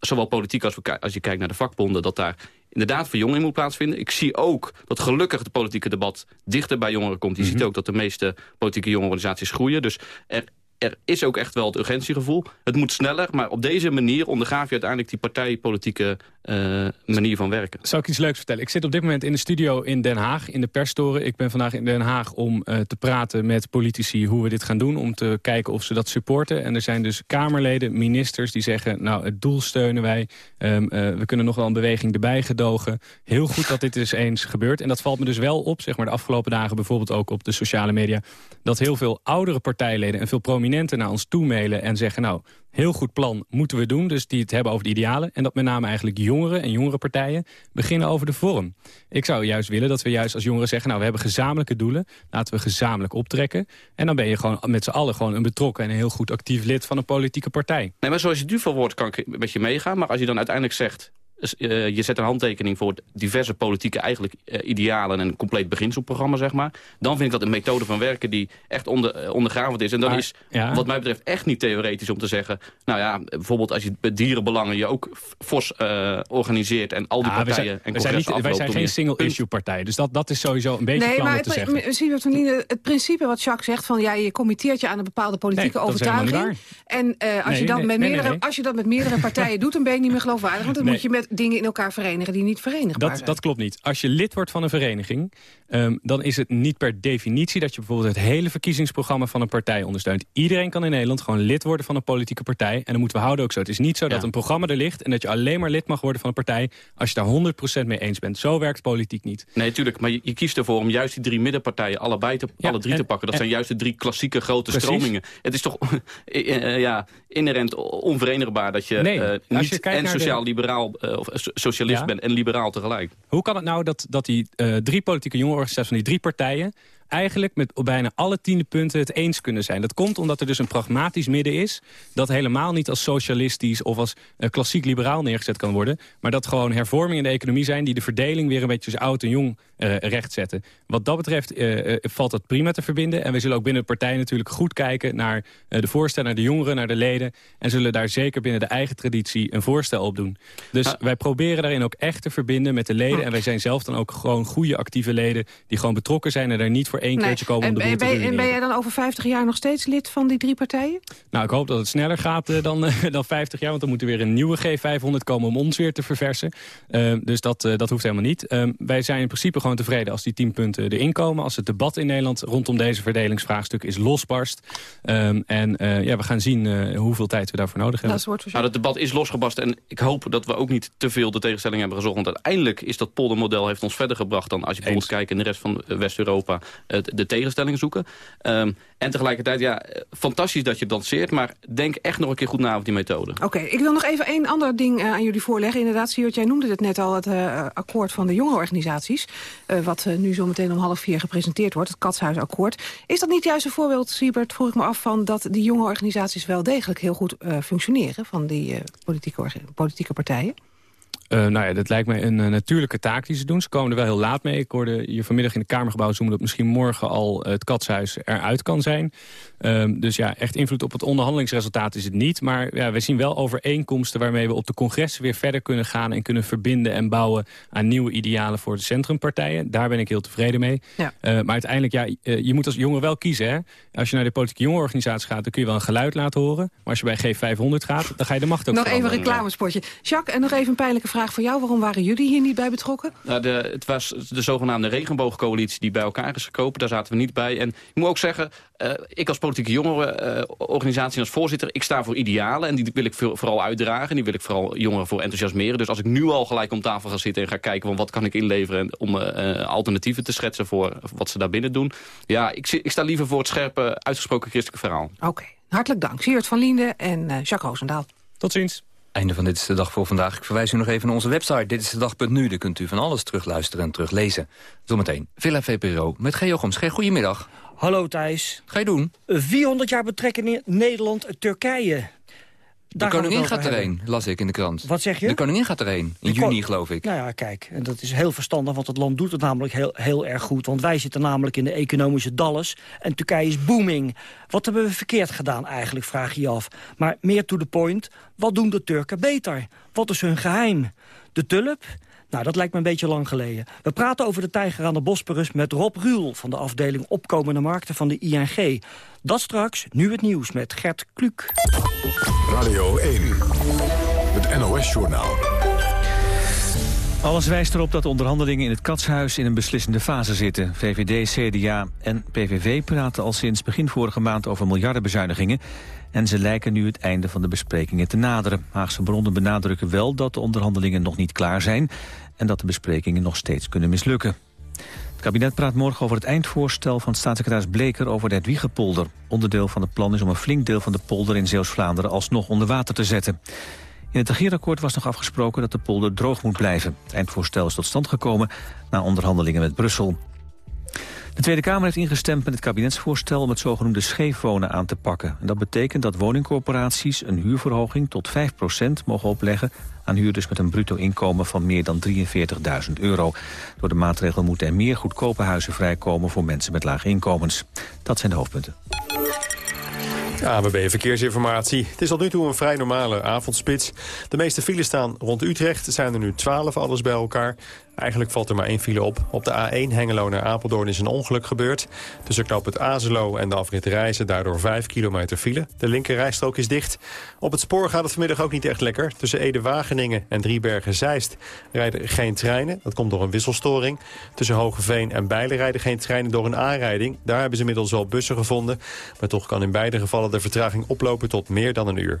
Speaker 11: zowel politiek als, we, als je kijkt naar de vakbonden, dat daar inderdaad verjonging moet plaatsvinden. Ik zie ook dat gelukkig het politieke debat dichter bij jongeren komt. Je mm -hmm. ziet ook dat de meeste politieke jongerenorganisaties groeien. Dus er er is ook echt wel het urgentiegevoel. Het moet sneller, maar op deze manier ondergaaf je uiteindelijk die partijpolitieke uh, manier van werken.
Speaker 21: Zal ik iets leuks vertellen? Ik zit op dit moment in de studio in Den Haag, in de persstoren. Ik ben vandaag in Den Haag om uh, te praten met politici hoe we dit gaan doen. Om te kijken of ze dat supporten. En er zijn dus Kamerleden, ministers die zeggen... nou, het doel steunen wij. Um, uh, we kunnen nog wel een beweging erbij gedogen. Heel goed dat dit eens gebeurt. En dat valt me dus wel op, zeg maar de afgelopen dagen... bijvoorbeeld ook op de sociale media... dat heel veel oudere partijleden en veel prominenten naar ons toemailen... en zeggen, nou, heel goed plan moeten we doen. Dus die het hebben over de idealen. En dat met name eigenlijk jongeren en jongere partijen beginnen over de vorm. Ik zou juist willen dat we juist als jongeren zeggen... nou, we hebben gezamenlijke doelen. Laten we gezamenlijk optrekken. En dan ben je gewoon met z'n allen gewoon een betrokken... en een heel goed actief lid van een politieke partij.
Speaker 11: Nee, maar zoals je nu wordt, kan ik met je meegaan. Maar als je dan uiteindelijk zegt... Uh, je zet een handtekening voor diverse politieke eigenlijk, uh, idealen... en een compleet beginselprogramma, zeg maar. Dan vind ik dat een methode van werken die echt onder, uh, ondergravend is. En dan maar, is, ja. wat mij betreft, echt niet theoretisch om te zeggen... nou ja, bijvoorbeeld als je bij dierenbelangen je ook fors organiseert... en al die partijen
Speaker 21: zijn,
Speaker 11: en
Speaker 21: wij zijn, niet, wij zijn geen single-issue partij. Dus dat, dat is sowieso een beetje
Speaker 10: nee, maar
Speaker 21: om te
Speaker 10: het,
Speaker 21: zeggen.
Speaker 10: Het principe wat Jacques zegt... van ja, je committeert je aan een bepaalde politieke
Speaker 21: Nee, dat
Speaker 10: overtuiging. En als,
Speaker 21: Nee,
Speaker 10: je dat
Speaker 21: nee,
Speaker 10: met meerdere, als je dat met meerdere partijen doet... dan ben je niet meer geloofwaardig. Want dan
Speaker 21: Nee.
Speaker 10: moet je met dingen in elkaar verenigen die niet verenigbaar
Speaker 21: Dat,
Speaker 10: zijn.
Speaker 21: dat klopt niet. Als je lid wordt van een vereniging... ehm, dan is het niet per definitie dat je bijvoorbeeld het hele verkiezingsprogramma van een partij ondersteunt. Iedereen kan in Nederland gewoon lid worden van een politieke partij. En dan moeten we houden ook zo. Het is niet zo dat een programma er ligt... en dat je alleen maar lid mag worden van een partij... als je daar 100% mee eens bent. Zo werkt politiek niet.
Speaker 11: Nee, tuurlijk. Maar je, je kiest ervoor om juist die drie middenpartijen allebei te,
Speaker 21: Ja,
Speaker 11: alle drie
Speaker 21: en-
Speaker 11: te pakken. Dat
Speaker 21: en-
Speaker 11: zijn juist de drie klassieke grote
Speaker 21: Precies.
Speaker 11: stromingen. Het is toch *laughs* eh, eh, ja, inherent onverenigbaar dat je,
Speaker 21: Nee,
Speaker 11: eh,
Speaker 21: als je
Speaker 11: niet
Speaker 21: kijkt
Speaker 11: en sociaal-liberaal of so- socialist
Speaker 21: Ja.
Speaker 11: bent en liberaal tegelijk.
Speaker 21: Hoe kan het nou dat, dat die eh, drie politieke jongerenorganisaties van die drie partijen... eigenlijk met bijna alle tiende punten het eens kunnen zijn? Dat komt omdat er dus een pragmatisch midden is... dat helemaal niet als socialistisch of als eh, klassiek liberaal neergezet kan worden... maar dat gewoon hervormingen in de economie zijn... die de verdeling weer een beetje tussen oud en jong eh rechtzetten. Wat dat betreft eh, valt dat prima te verbinden. En we zullen ook binnen de partij natuurlijk goed kijken... naar de voorstellen, naar de jongeren, naar de leden... en zullen daar zeker binnen de eigen traditie een voorstel op doen. Dus
Speaker 11: Ah.
Speaker 21: wij proberen daarin ook echt te verbinden met de leden. En wij zijn zelf dan ook gewoon goede actieve leden... die gewoon betrokken zijn en er niet voor één
Speaker 10: Nee.
Speaker 21: keertje komen om de
Speaker 10: en,
Speaker 21: boel
Speaker 10: ben,
Speaker 21: te
Speaker 10: en ben
Speaker 21: ruïneren.
Speaker 10: jij dan over 50 jaar nog steeds lid van die drie partijen?
Speaker 21: Nou, ik hoop dat het sneller gaat eh, dan, eh, dan 50 jaar. Want dan moet er weer een nieuwe G500 komen om ons weer te verversen. Eh, dus dat, eh, dat hoeft helemaal niet. Eh, wij zijn in principe gewoon tevreden als die 10 punten erin komen. Als het debat in Nederland rondom deze verdelingsvraagstuk is losbarst. Eh, en eh, ja, we gaan zien eh, hoeveel tijd we daarvoor nodig hebben.
Speaker 11: Nou, het debat is losgebast en ik hoop dat we ook niet te veel de tegenstelling hebben gezocht. Want uiteindelijk is dat poldermodel heeft ons verder gebracht dan als je bijvoorbeeld kijkt in de rest van West-Europa de tegenstelling zoeken. Ehm, en tegelijkertijd, ja, fantastisch dat je danseert, maar denk echt nog een keer goed na over die methode.
Speaker 10: Oké, ik wil nog even één ander ding eh, aan jullie voorleggen. Inderdaad, Siert, jij noemde het net al, het eh, akkoord van de jongerenorganisaties. eh, wat nu zo meteen om half vier gepresenteerd wordt, het Katshuisakkoord. Is dat niet juist een voorbeeld, Siebert, vroeg ik me af, van dat die jonge organisaties wel degelijk heel goed functioneren van die politieke, politieke partijen?
Speaker 21: Eh, nou ja, dat lijkt mij een eh, natuurlijke taak die ze doen. Ze komen er wel heel laat mee. Ik hoorde hier vanmiddag in het Kamergebouw zoomen... dat misschien morgen al eh, het katshuis eruit kan zijn. Ehm, dus ja, echt invloed op het onderhandelingsresultaat is het niet. Maar ja, we zien wel overeenkomsten waarmee we op de congressen weer verder kunnen gaan... en kunnen verbinden en bouwen aan nieuwe idealen voor de centrumpartijen. Daar ben ik heel tevreden mee.
Speaker 10: Ja.
Speaker 21: Maar uiteindelijk, ja, je moet als jongen wel kiezen. Hè? Als je naar de politieke jongerenorganisatie gaat... dan kun je wel een geluid laten horen. Maar als je bij G500 gaat, dan ga je de macht ook
Speaker 10: nog even een reclamespotje. Jacques, en nog even een pijnlijke vraag voor jou. Waarom waren jullie hier niet bij betrokken?
Speaker 11: Nou, de, het was de zogenaamde regenboogcoalitie die bij elkaar is gekomen. Daar zaten we niet bij. En ik moet ook zeggen, eh, ik als politieke jongerenorganisatie en als voorzitter... ik sta voor idealen en die wil ik voor- vooral uitdragen. En die wil ik vooral jongeren voor enthousiasmeren. Dus als ik nu al gelijk om tafel ga zitten en ga kijken... van wat kan ik inleveren om eh, eh, alternatieven te schetsen... voor wat ze daar binnen doen. Ja, ik, ik sta liever voor het scherpe, uitgesproken christelijke verhaal.
Speaker 10: Oké, hartelijk dank. Siert van Liende en eh, Jacques Roosendaal.
Speaker 21: Tot ziens.
Speaker 12: Einde van Dit is de Dag voor vandaag. Ik verwijs u nog even naar onze website. Dit is de dag.nu. Daar kunt u van alles terugluisteren en teruglezen. Zometeen Villa VPRO met G. Jochems. G. Goedemiddag.
Speaker 22: Hallo Thijs.
Speaker 12: Ga je doen?
Speaker 22: 400 jaar betrekken Nederland-Turkije.
Speaker 12: De koningin gaat erheen, las ik in de krant.
Speaker 22: Wat zeg je?
Speaker 12: De koningin gaat erheen, in juni geloof ik.
Speaker 22: Nou ja, kijk, en dat is heel verstandig, want het land doet het namelijk heel, heel erg goed. Want wij zitten namelijk in de economische dalles en Turkije is booming. Wat hebben we verkeerd gedaan eigenlijk, vraag je je af. Maar meer to the point, wat doen de Turken beter? Wat is hun geheim? De tulp? Nou, dat lijkt me een beetje lang geleden. We praten over de tijger aan de Bosporus met Rob Ruul... van de afdeling Opkomende Markten van de ING. Dat straks, nu het nieuws met Gert Kluk.
Speaker 1: Radio 1, het NOS-journaal.
Speaker 2: Alles wijst erop dat de onderhandelingen in het Katshuis in een beslissende fase zitten. VVD, CDA en PVV praten al sinds begin vorige maand over miljardenbezuinigingen. En ze lijken nu het einde van de besprekingen te naderen. Haagse bronnen benadrukken wel dat de onderhandelingen nog niet klaar zijn... en dat de besprekingen nog steeds kunnen mislukken. Het kabinet praat morgen over het eindvoorstel van staatssecretaris Bleker over de Edwiegepolder. Onderdeel van het plan is om een flink deel van de polder in Zeeuws-Vlaanderen alsnog onder water te zetten. In het regeerakkoord was nog afgesproken dat de polder droog moet blijven. Het eindvoorstel is tot stand gekomen na onderhandelingen met Brussel. De Tweede Kamer heeft ingestemd met het kabinetsvoorstel om het zogenoemde scheefwonen aan te pakken. En dat betekent dat woningcorporaties een huurverhoging tot 5% mogen opleggen aan huurders met een bruto inkomen van meer dan 43.000 euro. Door de maatregel moeten er meer goedkope huizen vrijkomen voor mensen met lage inkomens. Dat zijn de hoofdpunten.
Speaker 4: ABB Verkeersinformatie. Het is tot nu toe een vrij normale avondspits. De meeste files staan rond Utrecht. Er zijn er nu 12 alles bij elkaar. Eigenlijk valt er maar één file op. Op de A1 Hengelo naar Apeldoorn is een ongeluk gebeurd. Tussen knap het Azelo en de afrit Reizen daardoor 5 kilometer file. De linkerrijstrook is dicht. Op het spoor gaat het vanmiddag ook niet echt lekker. Tussen Ede-Wageningen en Driebergen-Zeist rijden geen treinen. Dat komt door een wisselstoring. Tussen Hogeveen en Bijlen rijden geen treinen door een aanrijding. Daar hebben ze inmiddels wel bussen gevonden. Maar toch kan in beide gevallen de vertraging oplopen tot meer dan een uur.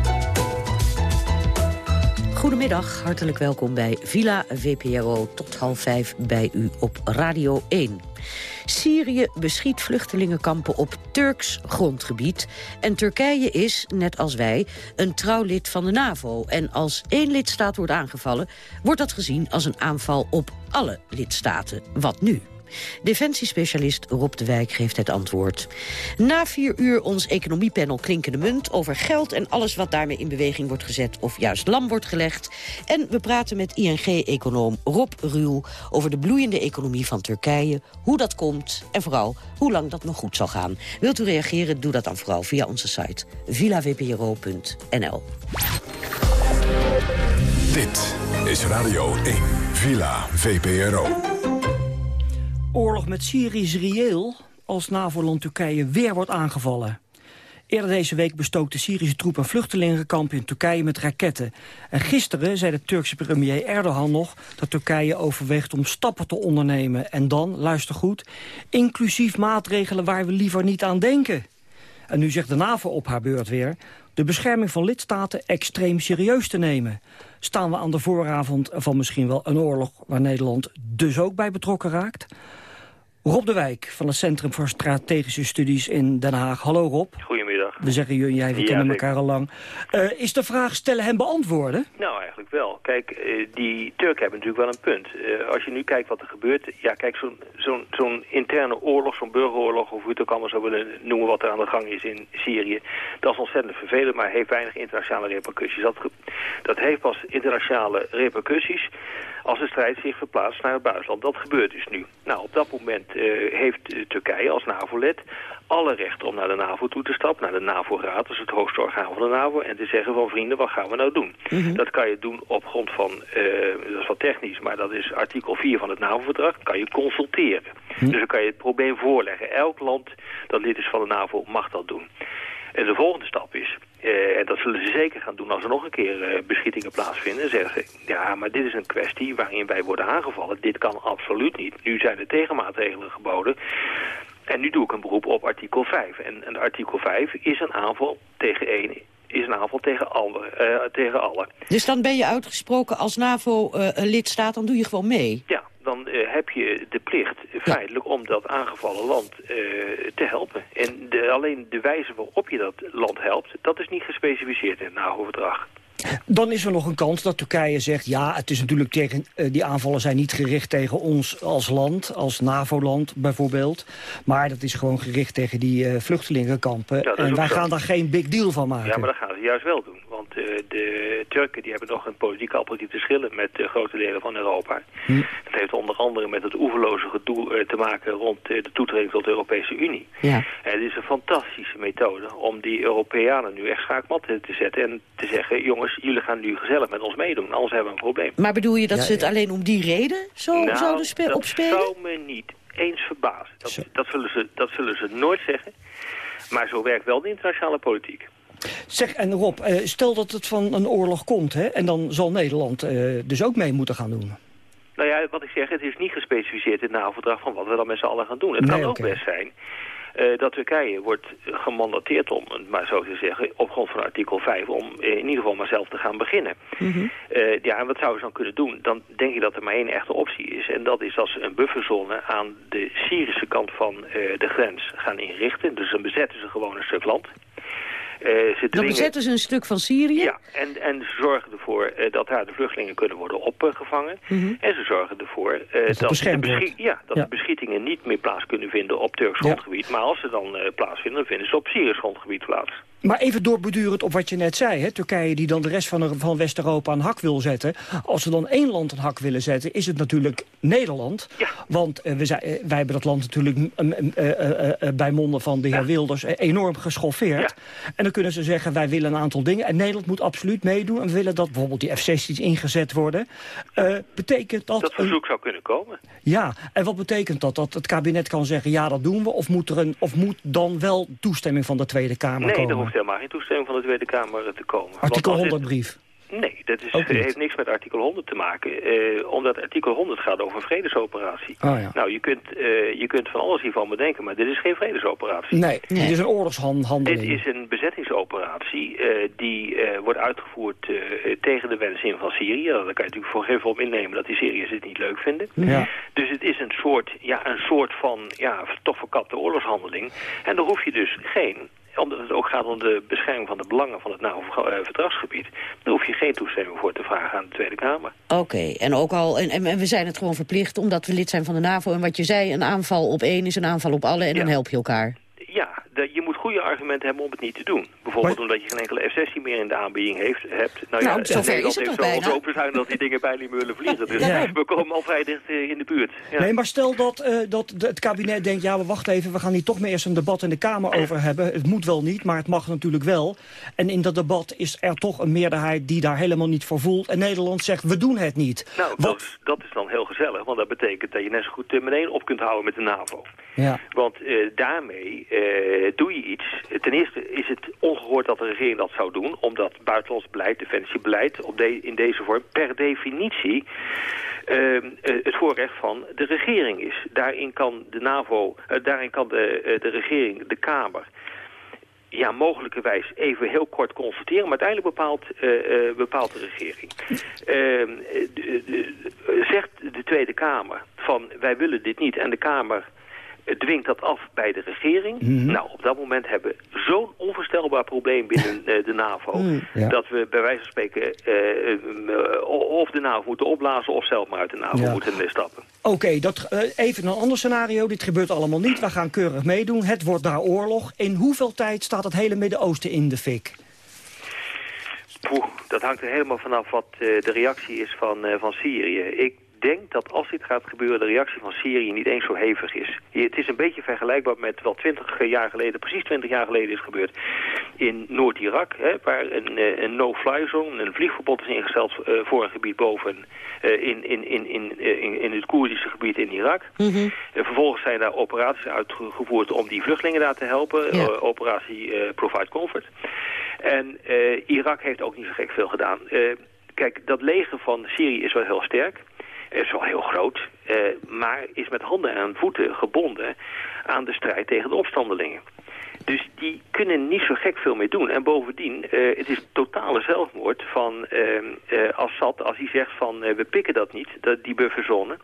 Speaker 23: Goedemiddag, hartelijk welkom bij Villa VPRO. Tot half vijf bij u op Radio 1. Syrië beschiet vluchtelingenkampen op Turks grondgebied. En Turkije is, net als wij, een trouw lid van de NAVO. En als één lidstaat wordt aangevallen, wordt dat gezien als een aanval op alle lidstaten. Wat nu? Defensiespecialist Rob de Wijk geeft het antwoord. Na vier uur ons economiepanel Klinkende Munt... over geld en alles wat daarmee in beweging wordt gezet... of juist lam wordt gelegd. En we praten met ING-econoom Rob Ruul... over de bloeiende economie van Turkije, hoe dat komt... en vooral hoe lang dat nog goed zal gaan. Wilt u reageren, doe dat dan vooral via onze site villavpro.nl.
Speaker 1: Dit is Radio 1, Villa VPRO.
Speaker 22: Oorlog met Syrië is reëel als NAVO-land Turkije weer wordt aangevallen. Eerder deze week bestookte Syrische troepen een vluchtelingenkamp in Turkije met raketten. En gisteren zei de Turkse premier Erdogan nog dat Turkije overweegt om stappen te ondernemen. En dan, luister goed, inclusief maatregelen waar we liever niet aan denken. En nu zegt de NAVO op haar beurt weer de bescherming van lidstaten extreem serieus te nemen. Staan we aan de vooravond van misschien wel een oorlog waar Nederland dus ook bij betrokken raakt? Rob de Wijk van het Centrum voor Strategische Studies in Den Haag. Hallo Rob. We zeggen jullie, jij, we
Speaker 24: Ja,
Speaker 22: kennen
Speaker 24: zeker.
Speaker 22: elkaar al lang. Eh, is de vraag stellen en beantwoorden?
Speaker 24: Nou, eigenlijk wel. Kijk, eh, die Turken hebben natuurlijk wel een punt. Eh, als je nu kijkt wat er gebeurt... Ja, kijk, zo'n zo'n zo'n interne oorlog, zo'n burgeroorlog... of hoe je het ook allemaal zou willen noemen wat er aan de gang is in Syrië... dat is ontzettend vervelend, maar heeft weinig internationale repercussies. Dat, dat heeft pas internationale repercussies als de strijd zich verplaatst naar het buitenland. Dat gebeurt dus nu. Nou, op dat moment heeft Turkije als NAVO-lid alle recht om naar de NAVO toe te stappen, naar de NAVO-raad, dat is het hoogste orgaan van de NAVO, en te zeggen van vrienden, wat gaan we nou doen? Dat kan je doen op grond van, eh, dat is wat technisch, maar dat is artikel 4 van het NAVO-verdrag, kan je consulteren. Dus dan kan je het probleem voorleggen. Elk land dat lid is van de NAVO mag dat doen. En de volgende stap is, eh, en dat zullen ze zeker gaan doen als er nog een keer eh, beschietingen plaatsvinden, zeggen ze, ja, maar dit is een kwestie waarin wij worden aangevallen. Dit kan absoluut niet. Nu zijn er tegenmaatregelen geboden. En nu doe ik een beroep op artikel 5. En, en artikel 5 is een aanval tegen één, is een aanval tegen alle. eh, tegen alle.
Speaker 23: Dus dan ben je uitgesproken als NAVO-lidstaat, dan doe je gewoon mee.
Speaker 24: Ja, dan eh, heb je de plicht eh, feitelijk om dat aangevallen land eh, te helpen. En de, alleen de wijze waarop je dat land helpt, dat is niet gespecificeerd in het NAVO-verdrag.
Speaker 22: Dan is er nog een kans dat Turkije zegt... ja, het is natuurlijk tegen, eh, die aanvallen zijn niet gericht tegen ons als land... als NAVO-land bijvoorbeeld. Maar dat is gewoon gericht tegen die eh, vluchtelingenkampen. en wij
Speaker 24: zo.
Speaker 22: gaan daar geen big deal van maken.
Speaker 24: Ja, maar dat gaan ze juist wel doen. Eh, de Turken die hebben nog een politiek alternatief te schillen met uh, grote delen van Europa.
Speaker 22: Hm.
Speaker 24: Dat heeft onder andere met het oeverloze gedoe uh, te maken rond de toetreding tot de Europese Unie.
Speaker 23: Ja.
Speaker 24: En het is een fantastische methode om die Europeanen nu echt schaakmat te zetten en te zeggen, jongens, jullie gaan nu gezellig met ons meedoen, anders hebben we een probleem.
Speaker 23: Maar bedoel je dat
Speaker 24: Ja,
Speaker 23: ze het
Speaker 24: ja.
Speaker 23: alleen om die reden zo
Speaker 24: nou,
Speaker 23: zouden spe-
Speaker 24: dat
Speaker 23: opspelen?
Speaker 24: zou me niet eens verbazen. Dat, dat, zullen ze, dat zullen ze nooit zeggen. Maar zo werkt wel de internationale politiek.
Speaker 22: Zeg, en Rob, eh, stel dat het van een oorlog komt, hè, en dan zal Nederland eh, dus ook mee moeten gaan doen.
Speaker 24: Nou ja, wat ik zeg, het is niet gespecificeerd in het NAVO-verdrag van wat we dan met z'n allen gaan doen. Het
Speaker 22: Nee,
Speaker 24: kan ook best zijn eh, dat Turkije wordt gemandateerd om, maar zo te zeggen, op grond van artikel 5, om in ieder geval maar zelf te gaan beginnen. Eh, ja, en wat zouden ze dan kunnen doen? Dan denk ik dat er maar één echte optie is. En dat is dat ze een bufferzone aan de Syrische kant van de grens gaan inrichten. Dus dan bezetten ze gewoon een stuk land. Eh, ze
Speaker 23: Dan bezetten ze een stuk van Syrië?
Speaker 24: ja, en, en ze zorgen ervoor eh, dat daar de vluchtelingen kunnen worden opgevangen.
Speaker 23: Mhm.
Speaker 24: En ze zorgen ervoor eh,
Speaker 22: het
Speaker 24: dat, de, ja, dat
Speaker 22: Ja.
Speaker 24: de beschietingen niet meer plaats kunnen vinden op Turks
Speaker 22: Ja.
Speaker 24: grondgebied. Maar als ze dan plaatsvinden, dan vinden ze op Syrisch grondgebied plaats.
Speaker 22: Maar even doorbedurend op wat je net zei, hè, Turkije die dan de rest van, van West-Europa een hak wil zetten. Als ze dan één land een hak willen zetten, is het natuurlijk Nederland. Want eh, we zijn, wij hebben dat land natuurlijk mm, mm, eh, bij monden van de heer Wilders enorm geschoffeerd. En dan kunnen ze zeggen, wij willen een aantal dingen. En Nederland moet absoluut meedoen. En we willen dat bijvoorbeeld die F-16's ingezet worden. Eh, betekent dat...
Speaker 24: Dat
Speaker 22: een-
Speaker 24: verzoek zou kunnen komen.
Speaker 22: ja, en wat betekent dat? Dat het kabinet kan zeggen, ja, dat doen we? Of moet, er een, of moet dan wel toestemming van de Tweede Kamer
Speaker 24: nee,
Speaker 22: komen?
Speaker 24: er hoeft helemaal geen toestemming van de Tweede Kamer te komen.
Speaker 22: Artikel
Speaker 24: Want als
Speaker 22: 100
Speaker 24: dit-
Speaker 22: brief.
Speaker 24: Nee, dat is, heeft niks met artikel 100 te maken. eh, omdat artikel 100 gaat over een vredesoperatie.
Speaker 22: Oh ja.
Speaker 24: Nou, je kunt, eh, je kunt van alles hiervan bedenken, maar dit is geen vredesoperatie.
Speaker 22: Nee, dit is een oorlogshandeling.
Speaker 24: Dit is een bezettingsoperatie eh, die wordt uitgevoerd tegen de wens in van Syrië. Daar kan je natuurlijk voor geen op innemen dat die Syriërs dit niet leuk vinden.
Speaker 22: Ja.
Speaker 24: Dus het is een soort, ja, een soort van ja, toch verkapte oorlogshandeling. En daar hoef je dus geen omdat het ook gaat om de bescherming van de belangen van het NAVO-verdragsgebied... daar hoef je geen toestemming voor te vragen aan de Tweede Kamer.
Speaker 23: Oké, en ook al, en, en, en we zijn het gewoon verplicht omdat we lid zijn van de NAVO. En wat je zei, een aanval op één is een aanval op alle en dan help je elkaar.
Speaker 24: De- je moet goede argumenten hebben om het niet te doen. Bijvoorbeeld omdat je geen enkele F-16 meer in de aanbieding heeft, hebt.
Speaker 23: Nou,
Speaker 24: ja,
Speaker 23: zover is
Speaker 24: Nederland
Speaker 23: het
Speaker 24: heeft
Speaker 23: toch
Speaker 24: zo
Speaker 23: bijna?
Speaker 24: open zijn dat die dingen bijna niet meer willen vliegen. Dus
Speaker 22: Ja.
Speaker 24: we komen al vrij dicht eh, in de buurt. Ja.
Speaker 22: Nee, maar stel dat, eh, dat het kabinet denkt... ja, we wachten even, we gaan hier toch maar eerst een debat in de Kamer over hebben. Het moet wel niet, maar het mag natuurlijk wel. En in dat debat is er toch een meerderheid die daar helemaal niet voor voelt. En Nederland zegt, we doen het niet.
Speaker 24: Nou, dat is, dat is dan heel gezellig, want dat betekent dat je net zo goed eh, meteen op kunt houden met de NAVO.
Speaker 22: Ja.
Speaker 24: Want eh, daarmee eh, doe je iets. Ten eerste is het ongehoord dat de regering dat zou doen, omdat buitenlands beleid, defensiebeleid, op de, in deze vorm per definitie eh, eh, het voorrecht van de regering is. Daarin kan de NAVO, eh, daarin kan de, de regering, de Kamer, ja, mogelijkerwijs even heel kort constateren, maar uiteindelijk bepaalt, bepaalt de regering. Ehm, eh, zegt de Tweede Kamer van wij willen dit niet en de Kamer dwingt dat af bij de regering.
Speaker 22: Mhm.
Speaker 24: Nou, op dat moment hebben we zo'n onvoorstelbaar probleem binnen *laughs* eh, de NAVO...
Speaker 22: Mm, ja.
Speaker 24: dat we bij wijze van spreken eh, eh, of de NAVO moeten opblazen... of zelf maar uit de NAVO
Speaker 22: Ja.
Speaker 24: moeten stappen.
Speaker 22: Oké, dat even een ander scenario. Dit gebeurt allemaal niet. We gaan keurig meedoen. Het wordt daar oorlog. In hoeveel tijd staat het hele Midden-Oosten in de fik?
Speaker 24: Poeh, dat hangt er helemaal vanaf wat de reactie is van, van Syrië. Ik denk dat als dit gaat gebeuren, de reactie van Syrië niet eens zo hevig is. Het is een beetje vergelijkbaar met wat 20 jaar geleden, precies 20 jaar geleden is gebeurd in Noord-Irak, waar een, eh, een no-fly zone, een vliegverbod is ingesteld eh, voor een gebied boven eh, in, in, in, in, in, in het Koerdische gebied in Irak.
Speaker 23: Mhm.
Speaker 24: En vervolgens zijn daar operaties uitgevoerd om die vluchtelingen daar te helpen.
Speaker 23: Ja.
Speaker 24: Operatie Provide Comfort. En Irak heeft ook niet zo gek veel gedaan. Kijk, dat leger van Syrië is wel heel sterk. Is wel heel groot. eh, maar is met handen en voeten gebonden aan de strijd tegen de opstandelingen. Dus die kunnen niet zo gek veel meer doen. En bovendien, eh, het is totale zelfmoord van eh, eh, Assad als hij zegt van eh, we pikken dat niet, dat, die bufferzone.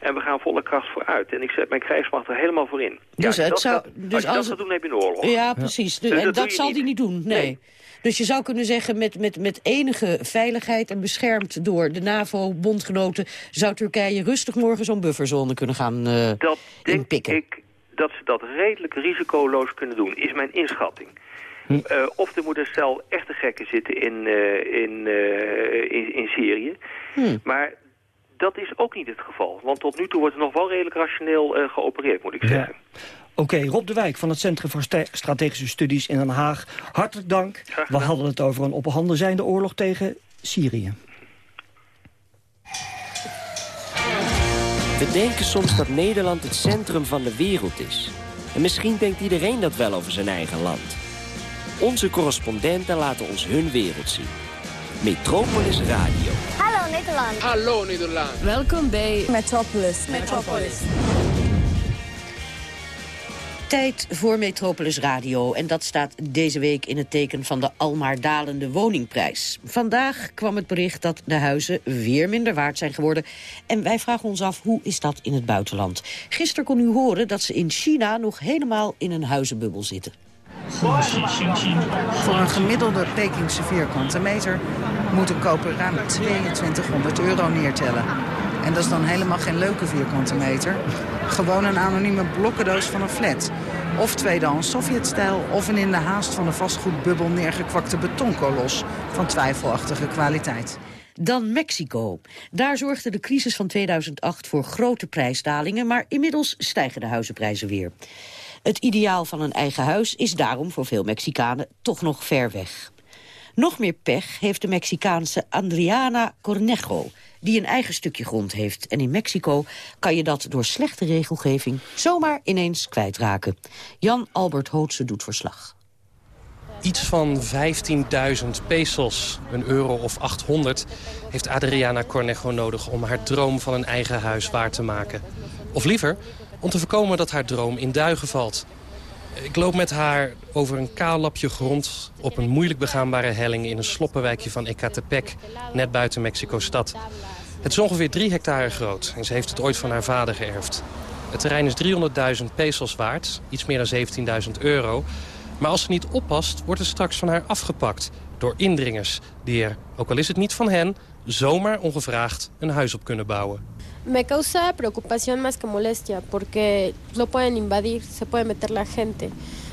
Speaker 24: En we gaan volle kracht vooruit. En ik zet mijn krijgsmacht er helemaal voor in.
Speaker 23: Dus
Speaker 24: Ja,
Speaker 23: het
Speaker 24: dat
Speaker 23: zou- dus
Speaker 24: als je
Speaker 23: als
Speaker 24: dat gaat doen, heb je een oorlog.
Speaker 23: Ja, precies. Dus- en
Speaker 24: dat
Speaker 23: dat, zal hij niet doen, nee. Dus je zou kunnen zeggen, met, met, met enige veiligheid en beschermd door de NAVO-bondgenoten... zou Turkije rustig morgen zo'n bufferzone kunnen gaan eh
Speaker 24: Dat denk
Speaker 23: inpikken.
Speaker 24: ik dat ze dat redelijk risicoloos kunnen doen, is mijn inschatting. Eh, of er moet een stel echte gekken zitten in, eh, in, eh, in, in Syrië. Maar dat is ook niet het geval. Want tot nu toe wordt er nog wel redelijk rationeel eh, geopereerd, moet ik zeggen.
Speaker 22: Oké, Rob de Wijk van het Centrum voor Strategische Studies in Den Haag. Hartelijk dank. We hadden het over een op handen zijnde oorlog tegen Syrië.
Speaker 25: We denken soms dat Nederland het centrum van de wereld is. En misschien denkt iedereen dat wel over zijn eigen land. Onze correspondenten laten ons hun wereld zien. Metropolis Radio.
Speaker 8: Hallo Nederland.
Speaker 25: Hallo Nederland.
Speaker 8: Welkom bij Metropolis. Metropolis.
Speaker 23: Tijd voor Metropolis Radio. En dat staat deze week in het teken van de almaar dalende woningprijs. Vandaag kwam het bericht dat de huizen weer minder waard zijn geworden. En wij vragen ons af, hoe is dat in het buitenland? Gisteren kon u horen dat ze in China nog helemaal in een huizenbubbel zitten.
Speaker 26: Voor een gemiddelde Pekingse vierkante meter moet een koper ruim 2200 euro neertellen. En dat is dan helemaal geen leuke vierkante meter. Gewoon een anonieme blokkendoos van een flat. Of tweedehands Sovjetstijl of een in de haast van de vastgoedbubbel neergekwakte betonkolos van twijfelachtige kwaliteit.
Speaker 23: Dan Mexico. Daar zorgde de crisis van 2008 voor grote prijsdalingen... maar inmiddels stijgen de huizenprijzen weer. Het ideaal van een eigen huis is daarom voor veel Mexicanen toch nog ver weg. Nog meer pech heeft de Mexicaanse Adriana Cornejo... die een eigen stukje grond heeft. En in Mexico kan je dat door slechte regelgeving... zomaar ineens kwijtraken. Jan Albert Hootse doet verslag.
Speaker 27: Iets van 15.000 pesos, een euro of 800, heeft Adriana Cornejo nodig om haar droom van een eigen huis waar te maken. Of liever, om te voorkomen dat haar droom in duigen valt. Ik loop met haar over een kaal lapje grond op een moeilijk begaanbare helling in een sloppenwijkje van Ecatepec, net buiten Mexico-stad. Het is ongeveer 3 hectare groot en ze heeft het ooit van haar vader geërfd. Het terrein is 300.000 pesos waard, iets meer dan 17.000 euro. Maar als ze niet oppast, wordt het straks van haar afgepakt door indringers... die er, ook al is het niet van hen, zomaar ongevraagd een huis op kunnen bouwen.
Speaker 28: Me causa preocupación más que molestia porque lo pueden invadir, se puede meter la gente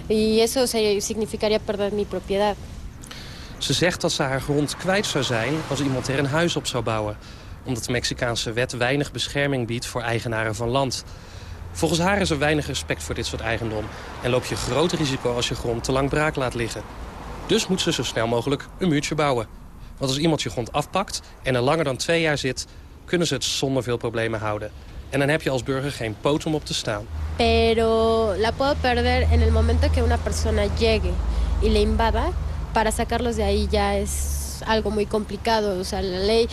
Speaker 28: y eso significaría perder mi propiedad.
Speaker 27: Ze zegt dat ze haar grond kwijt zou zijn als iemand er een huis op zou bouwen. Omdat de Mexicaanse wet weinig bescherming biedt voor eigenaren van land. Volgens haar is er weinig respect voor dit soort eigendom. En loop je groot risico als je grond te lang braak laat liggen. Dus moet ze zo snel mogelijk een muurtje bouwen. Want als iemand je grond afpakt en er langer dan twee jaar zit... kunnen ze het zonder veel problemen houden. En dan heb je als burger geen poot om op te staan.
Speaker 28: Pero la puedo perder en el momento que una persona llegue y le invada. Para sacarlos de ahí ya es algo muy complicado. O sea, la ley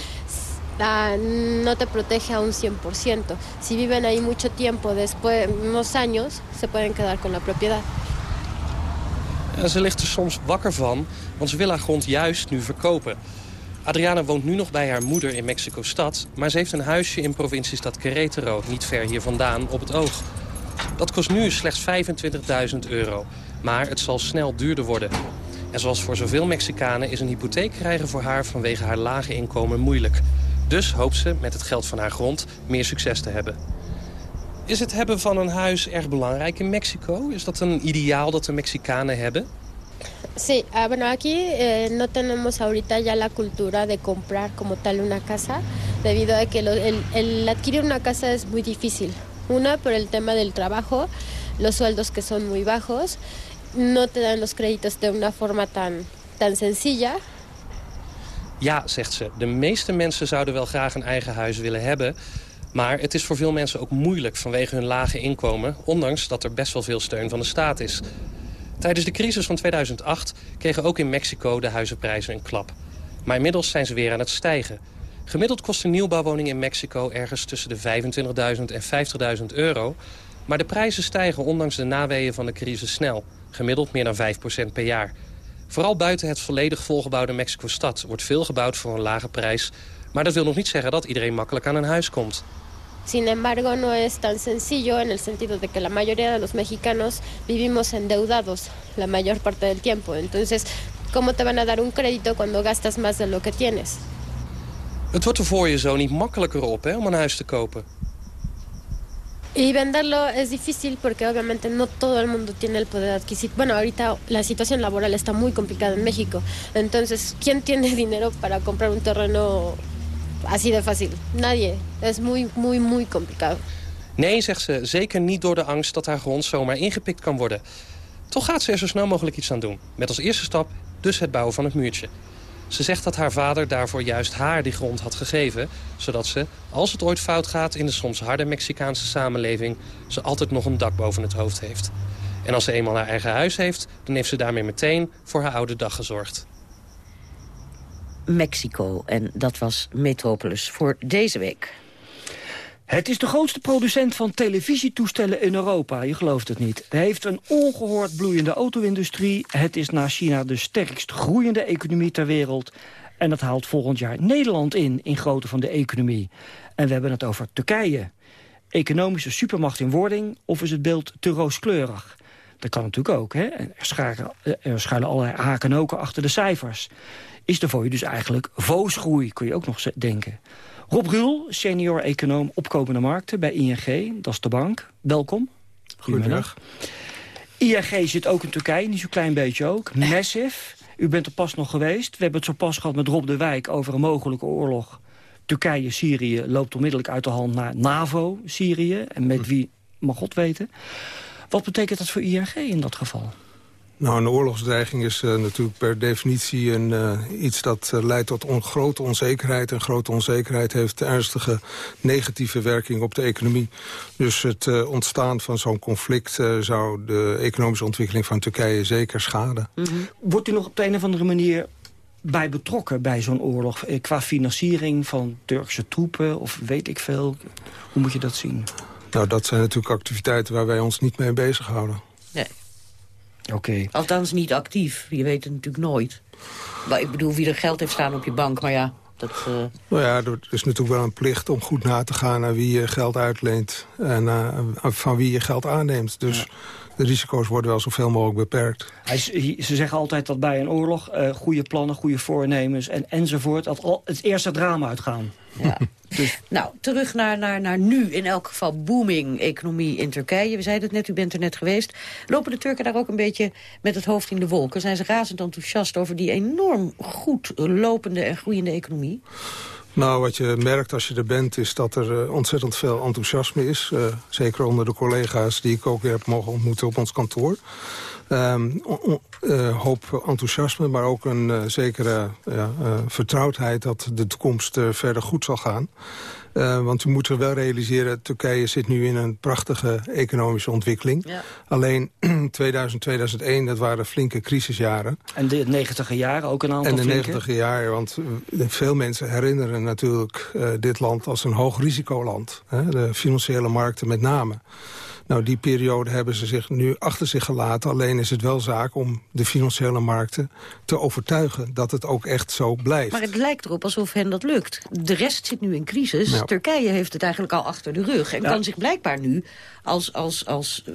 Speaker 28: ah, no te protege a un 100%. Si viven ahí mucho tiempo, después, unos años, se pueden quedar con la propiedad.
Speaker 27: En ze ligt er soms wakker van, want ze wil haar grond juist nu verkopen. Adriana woont nu nog bij haar moeder in Mexico-stad... maar ze heeft een huisje in provinciestad Querétaro, niet ver hier vandaan, op het oog. Dat kost nu slechts 25.000 euro, maar het zal snel duurder worden. En zoals voor zoveel Mexicanen is een hypotheek krijgen voor haar... vanwege haar lage inkomen moeilijk. Dus hoopt ze met het geld van haar grond meer succes te hebben. Is het hebben van een huis erg belangrijk in Mexico? Is dat een ideaal dat de Mexicanen hebben?
Speaker 28: Sí, ah, bueno, aquí eh, no tenemos ahorita ya la cultura de comprar como tal una casa, debido a que lo- el, el adquirir una casa es muy difícil. Una, por el tema del trabajo, los sueldos que son muy bajos, no te dan los créditos de una forma tan, tan sencilla.
Speaker 27: Ja, zegt ze. De meeste mensen zouden wel graag een eigen huis willen hebben. Maar het is voor veel mensen ook moeilijk vanwege hun lage inkomen... ondanks dat er best wel veel steun van de staat is. Tijdens de crisis van 2008 kregen ook in Mexico de huizenprijzen een klap. Maar inmiddels zijn ze weer aan het stijgen. Gemiddeld kost een nieuwbouwwoning in Mexico ergens tussen de 25.000 en 50.000 euro. Maar de prijzen stijgen ondanks de naweeën van de crisis snel. Gemiddeld meer dan 5% per jaar. Vooral buiten het volledig volgebouwde Mexico-stad wordt veel gebouwd voor een lage prijs. Maar dat wil nog niet zeggen dat iedereen makkelijk aan een huis komt.
Speaker 28: Sin embargo, no es tan sencillo en el sentido de que la mayoría de los mexicanos vivimos endeudados la mayor parte del tiempo. Entonces, ¿cómo te van a dar un crédito cuando gastas más de lo que tienes?
Speaker 27: Het wordt er voor je zo niet makkelijker op hè, om een huis te kopen.
Speaker 28: Y venderlo es difícil porque obviamente no todo el mundo tiene el poder adquisitivo. Bueno, ahorita la situación laboral está muy complicada en México. Entonces, ¿quién tiene *laughs* dinero para comprar un terreno así de fácil? Nadie. Es muy, muy, muy complicado.
Speaker 27: Nee, zegt ze, zeker niet door de angst dat haar grond zomaar ingepikt kan worden. Toch gaat ze er zo snel mogelijk iets aan doen. Met als eerste stap dus het bouwen van het muurtje. Ze zegt dat haar vader daarvoor juist haar die grond had gegeven... zodat ze, als het ooit fout gaat in de soms harde Mexicaanse samenleving... ze altijd nog een dak boven het hoofd heeft. En als ze eenmaal haar eigen huis heeft... dan heeft ze daarmee meteen voor haar oude dag gezorgd.
Speaker 23: Mexico. En dat was Metropolis voor deze week.
Speaker 22: Het is de grootste producent van televisietoestellen in Europa. Je gelooft het niet. Het heeft een ongehoord bloeiende auto-industrie. Het is na China de sterkst groeiende economie ter wereld. En dat haalt volgend jaar Nederland in, in grootte van de economie. En we hebben het over Turkije. Economische supermacht in wording, of is het beeld te rooskleurig? Dat kan natuurlijk ook, hè? Er schuilen, er schuilen allerlei haken en achter de cijfers. Is voor je dus eigenlijk voosgroei, kun je ook nog denken. Rob Ruul, senior econoom opkomende markten bij ING. Dat is de bank. Welkom.
Speaker 29: Goedemiddag.
Speaker 22: ING zit ook in Turkije, niet zo'n klein beetje ook. Massive. U bent er pas nog geweest. We hebben het zo pas gehad met Rob de Wijk over een mogelijke oorlog. Turkije-Syrië loopt onmiddellijk uit de hand naar NAVO-Syrië. En met wie mag God weten. Wat betekent dat voor ING in dat geval?
Speaker 29: Nou, een oorlogsdreiging is uh, natuurlijk per definitie een, uh, iets dat uh, leidt tot on grote onzekerheid. En grote onzekerheid heeft ernstige negatieve werking op de economie. Dus het ontstaan van zo'n conflict zou de economische ontwikkeling van Turkije zeker schaden.
Speaker 22: Mm -hmm. Wordt u nog op de een of andere manier bij betrokken bij zo'n oorlog? Qua financiering van Turkse troepen of weet ik veel? Hoe moet je dat zien?
Speaker 29: Nou, dat zijn natuurlijk activiteiten waar wij ons niet mee bezighouden.
Speaker 23: Nee.
Speaker 22: Oké.
Speaker 23: Althans niet actief. Je weet het natuurlijk nooit. Maar ik bedoel, wie er geld heeft staan op je bank, maar ja... Dat, uh...
Speaker 29: Nou ja, er is natuurlijk wel een plicht om goed na te gaan... naar wie je geld uitleent en uh, van wie je geld aanneemt. Dus ja. De risico's worden wel zoveel mogelijk beperkt.
Speaker 22: Hij, ze zeggen altijd dat bij een oorlog uh, goede plannen, goede voornemens en, enzovoort... dat al het eerste drama uitgaan.
Speaker 23: Ja. *laughs* Dus. Nou, terug naar, naar, naar nu. In elk geval booming economie in Turkije. We zeiden het net, u bent er net geweest. Lopen de Turken daar ook een beetje met het hoofd in de wolken? Zijn ze razend enthousiast over die enorm goed lopende en groeiende economie?
Speaker 29: Nou, wat je merkt als je er bent, is dat er uh, ontzettend veel enthousiasme is. Uh, zeker onder de collega's die ik ook weer heb mogen ontmoeten op ons kantoor. Um, uh, hoop enthousiasme, maar ook een zekere vertrouwdheid... dat de toekomst verder goed zal gaan. Want u moet er wel realiseren, Turkije zit nu in een prachtige economische ontwikkeling.
Speaker 22: Ja.
Speaker 29: Alleen *clears throat* 2000, 2001, dat waren flinke crisisjaren.
Speaker 22: En de negentiger jaren ook een aantal
Speaker 29: En de negentiger jaren, want veel mensen herinneren natuurlijk dit land als een hoog risicoland. Hè, de financiële markten met name. Nou, die periode hebben ze zich nu achter zich gelaten. Alleen is het wel zaak om de financiële markten te overtuigen... dat het ook echt zo blijft.
Speaker 23: Maar het lijkt erop alsof hen dat lukt. De rest zit nu in crisis.
Speaker 29: Ja.
Speaker 23: Turkije heeft het eigenlijk al achter de rug. En
Speaker 22: Ja.
Speaker 23: kan zich blijkbaar nu als, als, als eh,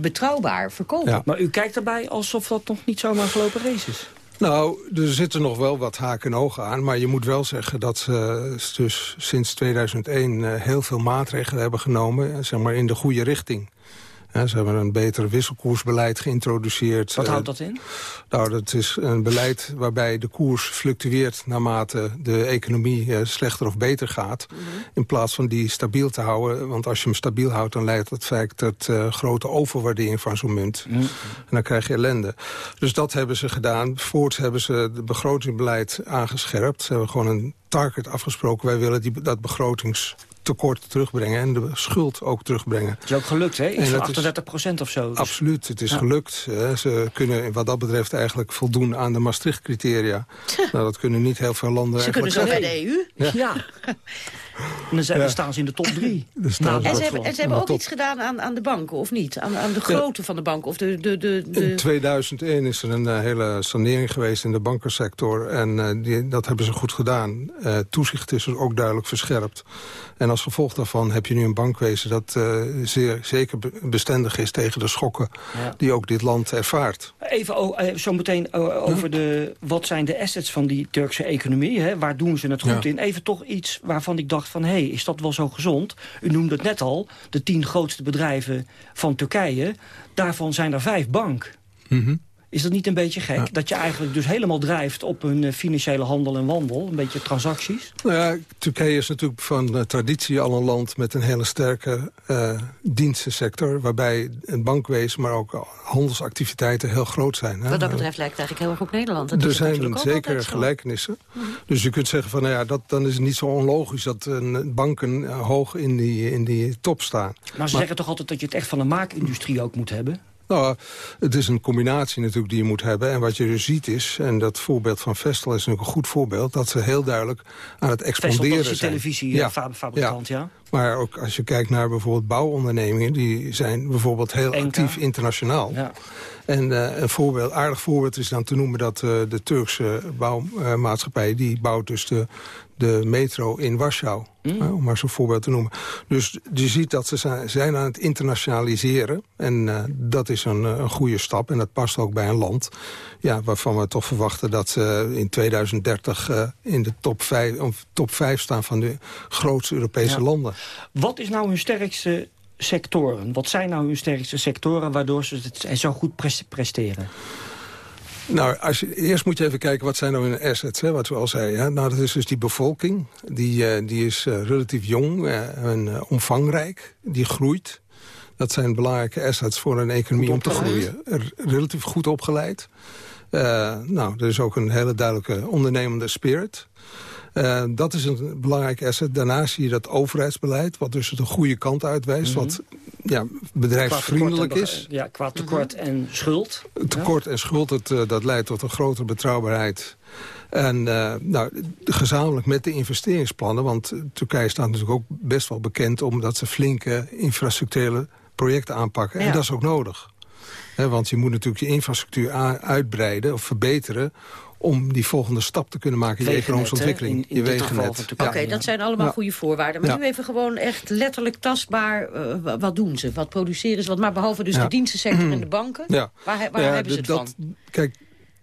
Speaker 23: betrouwbaar verkopen.
Speaker 22: Maar u kijkt erbij alsof dat nog niet zomaar een gelopen race is.
Speaker 29: Nou, er zitten nog wel wat haken en ogen aan. Maar je moet wel zeggen dat ze dus sinds 2001 eh, heel veel maatregelen hebben genomen. Zeg maar in de goede richting. Ja, ze hebben een beter wisselkoersbeleid geïntroduceerd.
Speaker 22: Wat
Speaker 29: Eh,
Speaker 22: houdt dat in?
Speaker 29: Nou, dat is een beleid waarbij de koers fluctueert... naarmate de economie eh, slechter of beter gaat. In plaats van die stabiel te houden. Want als je hem stabiel houdt, dan leidt dat vaak tot eh, grote overwaardering van zo'n munt. En dan krijg je ellende. Dus dat hebben ze gedaan. Voorts hebben ze het begrotingsbeleid aangescherpt. Ze hebben gewoon een target afgesproken. Wij willen die, dat begrotingstekort terugbrengen en de schuld ook terugbrengen.
Speaker 22: Dat is ook gelukt, hè? Iets van
Speaker 29: is-
Speaker 22: 38 procent of zo. Dus-
Speaker 29: Absoluut, het is
Speaker 22: Ja.
Speaker 29: gelukt. hè. Ze kunnen wat dat betreft eigenlijk voldoen aan de Maastricht-criteria. Nou, dat kunnen niet heel veel landen
Speaker 23: Ze kunnen
Speaker 29: eigenlijk
Speaker 23: zo bij de EU.
Speaker 22: Ja. *laughs* *laughs* En dan zijn-
Speaker 29: Ja.
Speaker 22: dan staan ze in de top drie. *laughs* Nou,
Speaker 29: ze
Speaker 23: En ze hebben, en ze hebben ook
Speaker 29: top.
Speaker 23: iets gedaan aan, aan de banken, of niet? Aan, aan de grootte van de bank, of de... de, de, de...
Speaker 29: In 2001 is er een eh, hele sanering geweest in de bankensector. En eh, die, dat hebben ze goed gedaan. Eh, toezicht is er ook duidelijk verscherpt. En als gevolg daarvan heb je nu een bankwezen... dat eh, zeer zeker be- bestendig is tegen de schokken...
Speaker 22: Ja.
Speaker 29: die ook dit land ervaart.
Speaker 22: Even zo meteen over de, wat zijn de assets van die Turkse economie. Hè? Waar doen ze het goed
Speaker 29: Ja.
Speaker 22: in? Even toch iets waarvan ik dacht, van... hé, hey, is dat wel zo gezond? U noemde het net al, de tien grootste bedrijven van Turkije. Daarvan zijn er vijf bank.
Speaker 29: Mhm.
Speaker 22: Is dat niet een beetje gek? Dat je eigenlijk dus helemaal drijft op een eh, financiële handel en wandel. Een beetje transacties.
Speaker 29: Nou ja, Turkije is natuurlijk van uh, traditie al een land met een hele sterke uh, dienstensector. Waarbij het bankwezen, maar ook handelsactiviteiten heel groot zijn.
Speaker 23: Hè? Wat dat betreft lijkt het eigenlijk heel erg op Nederland. Dat
Speaker 29: er zijn zeker gelijkenissen. Mm -hmm. Dus je kunt zeggen van, nou ja, dat, dan is het niet zo onlogisch dat uh, banken hoog in die, in die top staan.
Speaker 22: Maar ze maar, zeggen toch altijd dat je het echt van de maakindustrie ook moet hebben?
Speaker 29: Nou, het is een combinatie natuurlijk die je moet hebben. En wat je dus ziet is, en dat voorbeeld van Vestel is natuurlijk een goed voorbeeld... dat ze heel duidelijk aan het expanderen
Speaker 22: Vestel,
Speaker 29: zijn.
Speaker 22: televisiefabrikant, ja. ja.
Speaker 29: Maar ook als je kijkt naar bijvoorbeeld bouwondernemingen... die zijn bijvoorbeeld heel
Speaker 22: Enka.
Speaker 29: actief internationaal.
Speaker 22: Ja.
Speaker 29: En uh, een voorbeeld, aardig voorbeeld is dan te noemen... dat uh, de Turkse bouwmaatschappij... die bouwt dus de, de metro in Warschau. Mm. Om maar zo'n voorbeeld te noemen. Dus je ziet dat ze zijn, aan het internationaliseren. En uh, dat is een, een goede stap. En dat past ook bij een land ja, waarvan we toch verwachten... dat ze in 2030 uh, in de top 5, of top 5 staan van de grootste Europese
Speaker 22: Ja.
Speaker 29: landen.
Speaker 22: Wat is nou hun sterkste sectoren? Wat zijn nou hun sterkste sectoren waardoor ze het zo goed pres- presteren?
Speaker 29: Nou, als je, eerst moet je even kijken wat zijn nou hun assets, hè, wat we al zeiden. Hè? Nou, dat is dus die bevolking. Die, uh, die is uh, relatief jong uh, en omvangrijk. Die groeit. Dat zijn belangrijke assets voor een economie om te groeien. Relatief goed opgeleid. Nou, er is ook een hele duidelijke ondernemende spirit. Uh, dat is een belangrijk asset. Daarnaast zie je dat overheidsbeleid, wat dus de goede kant uitwijst. Mm -hmm. Wat ja, bedrijfsvriendelijk is.
Speaker 22: Ja, qua tekort en schuld.
Speaker 29: Tekort ja. en schuld, het, uh, dat leidt tot een grotere betrouwbaarheid. En uh, nou, gezamenlijk met de investeringsplannen... want Turkije staat natuurlijk ook best wel bekend... omdat ze flinke infrastructurele projecten aanpakken. Ja. En dat is ook nodig. He, want je moet natuurlijk je infrastructuur uitbreiden of verbeteren om die volgende stap te kunnen maken in de economische ontwikkeling.
Speaker 23: In, in
Speaker 29: je wegennet.
Speaker 23: Oké, okay, dat zijn allemaal ja. goede voorwaarden. Maar ja. nu even gewoon echt letterlijk tastbaar, uh, wat doen ze? Wat produceren ze? Wat, maar behalve dus ja. de dienstensector en de *clears throat* banken, waar, waar hebben ze het
Speaker 29: dat,
Speaker 23: van?
Speaker 29: Kijk,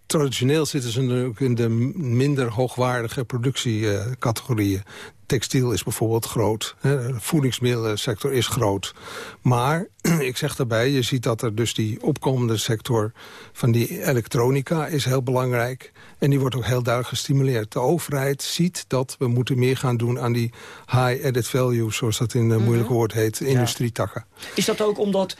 Speaker 29: traditioneel zitten ze ook in de minder hoogwaardige productiecategorieën. Textiel is bijvoorbeeld groot. De voedingsmiddelensector is groot. Maar, *clears throat* ik zeg daarbij, je ziet dat er dus die opkomende sector... van die elektronica is heel belangrijk. En die wordt ook heel duidelijk gestimuleerd. De overheid ziet dat we moeten meer gaan doen aan die high added value... zoals dat in een moeilijk woord heet, industrietakken.
Speaker 22: Ja. Is dat ook omdat,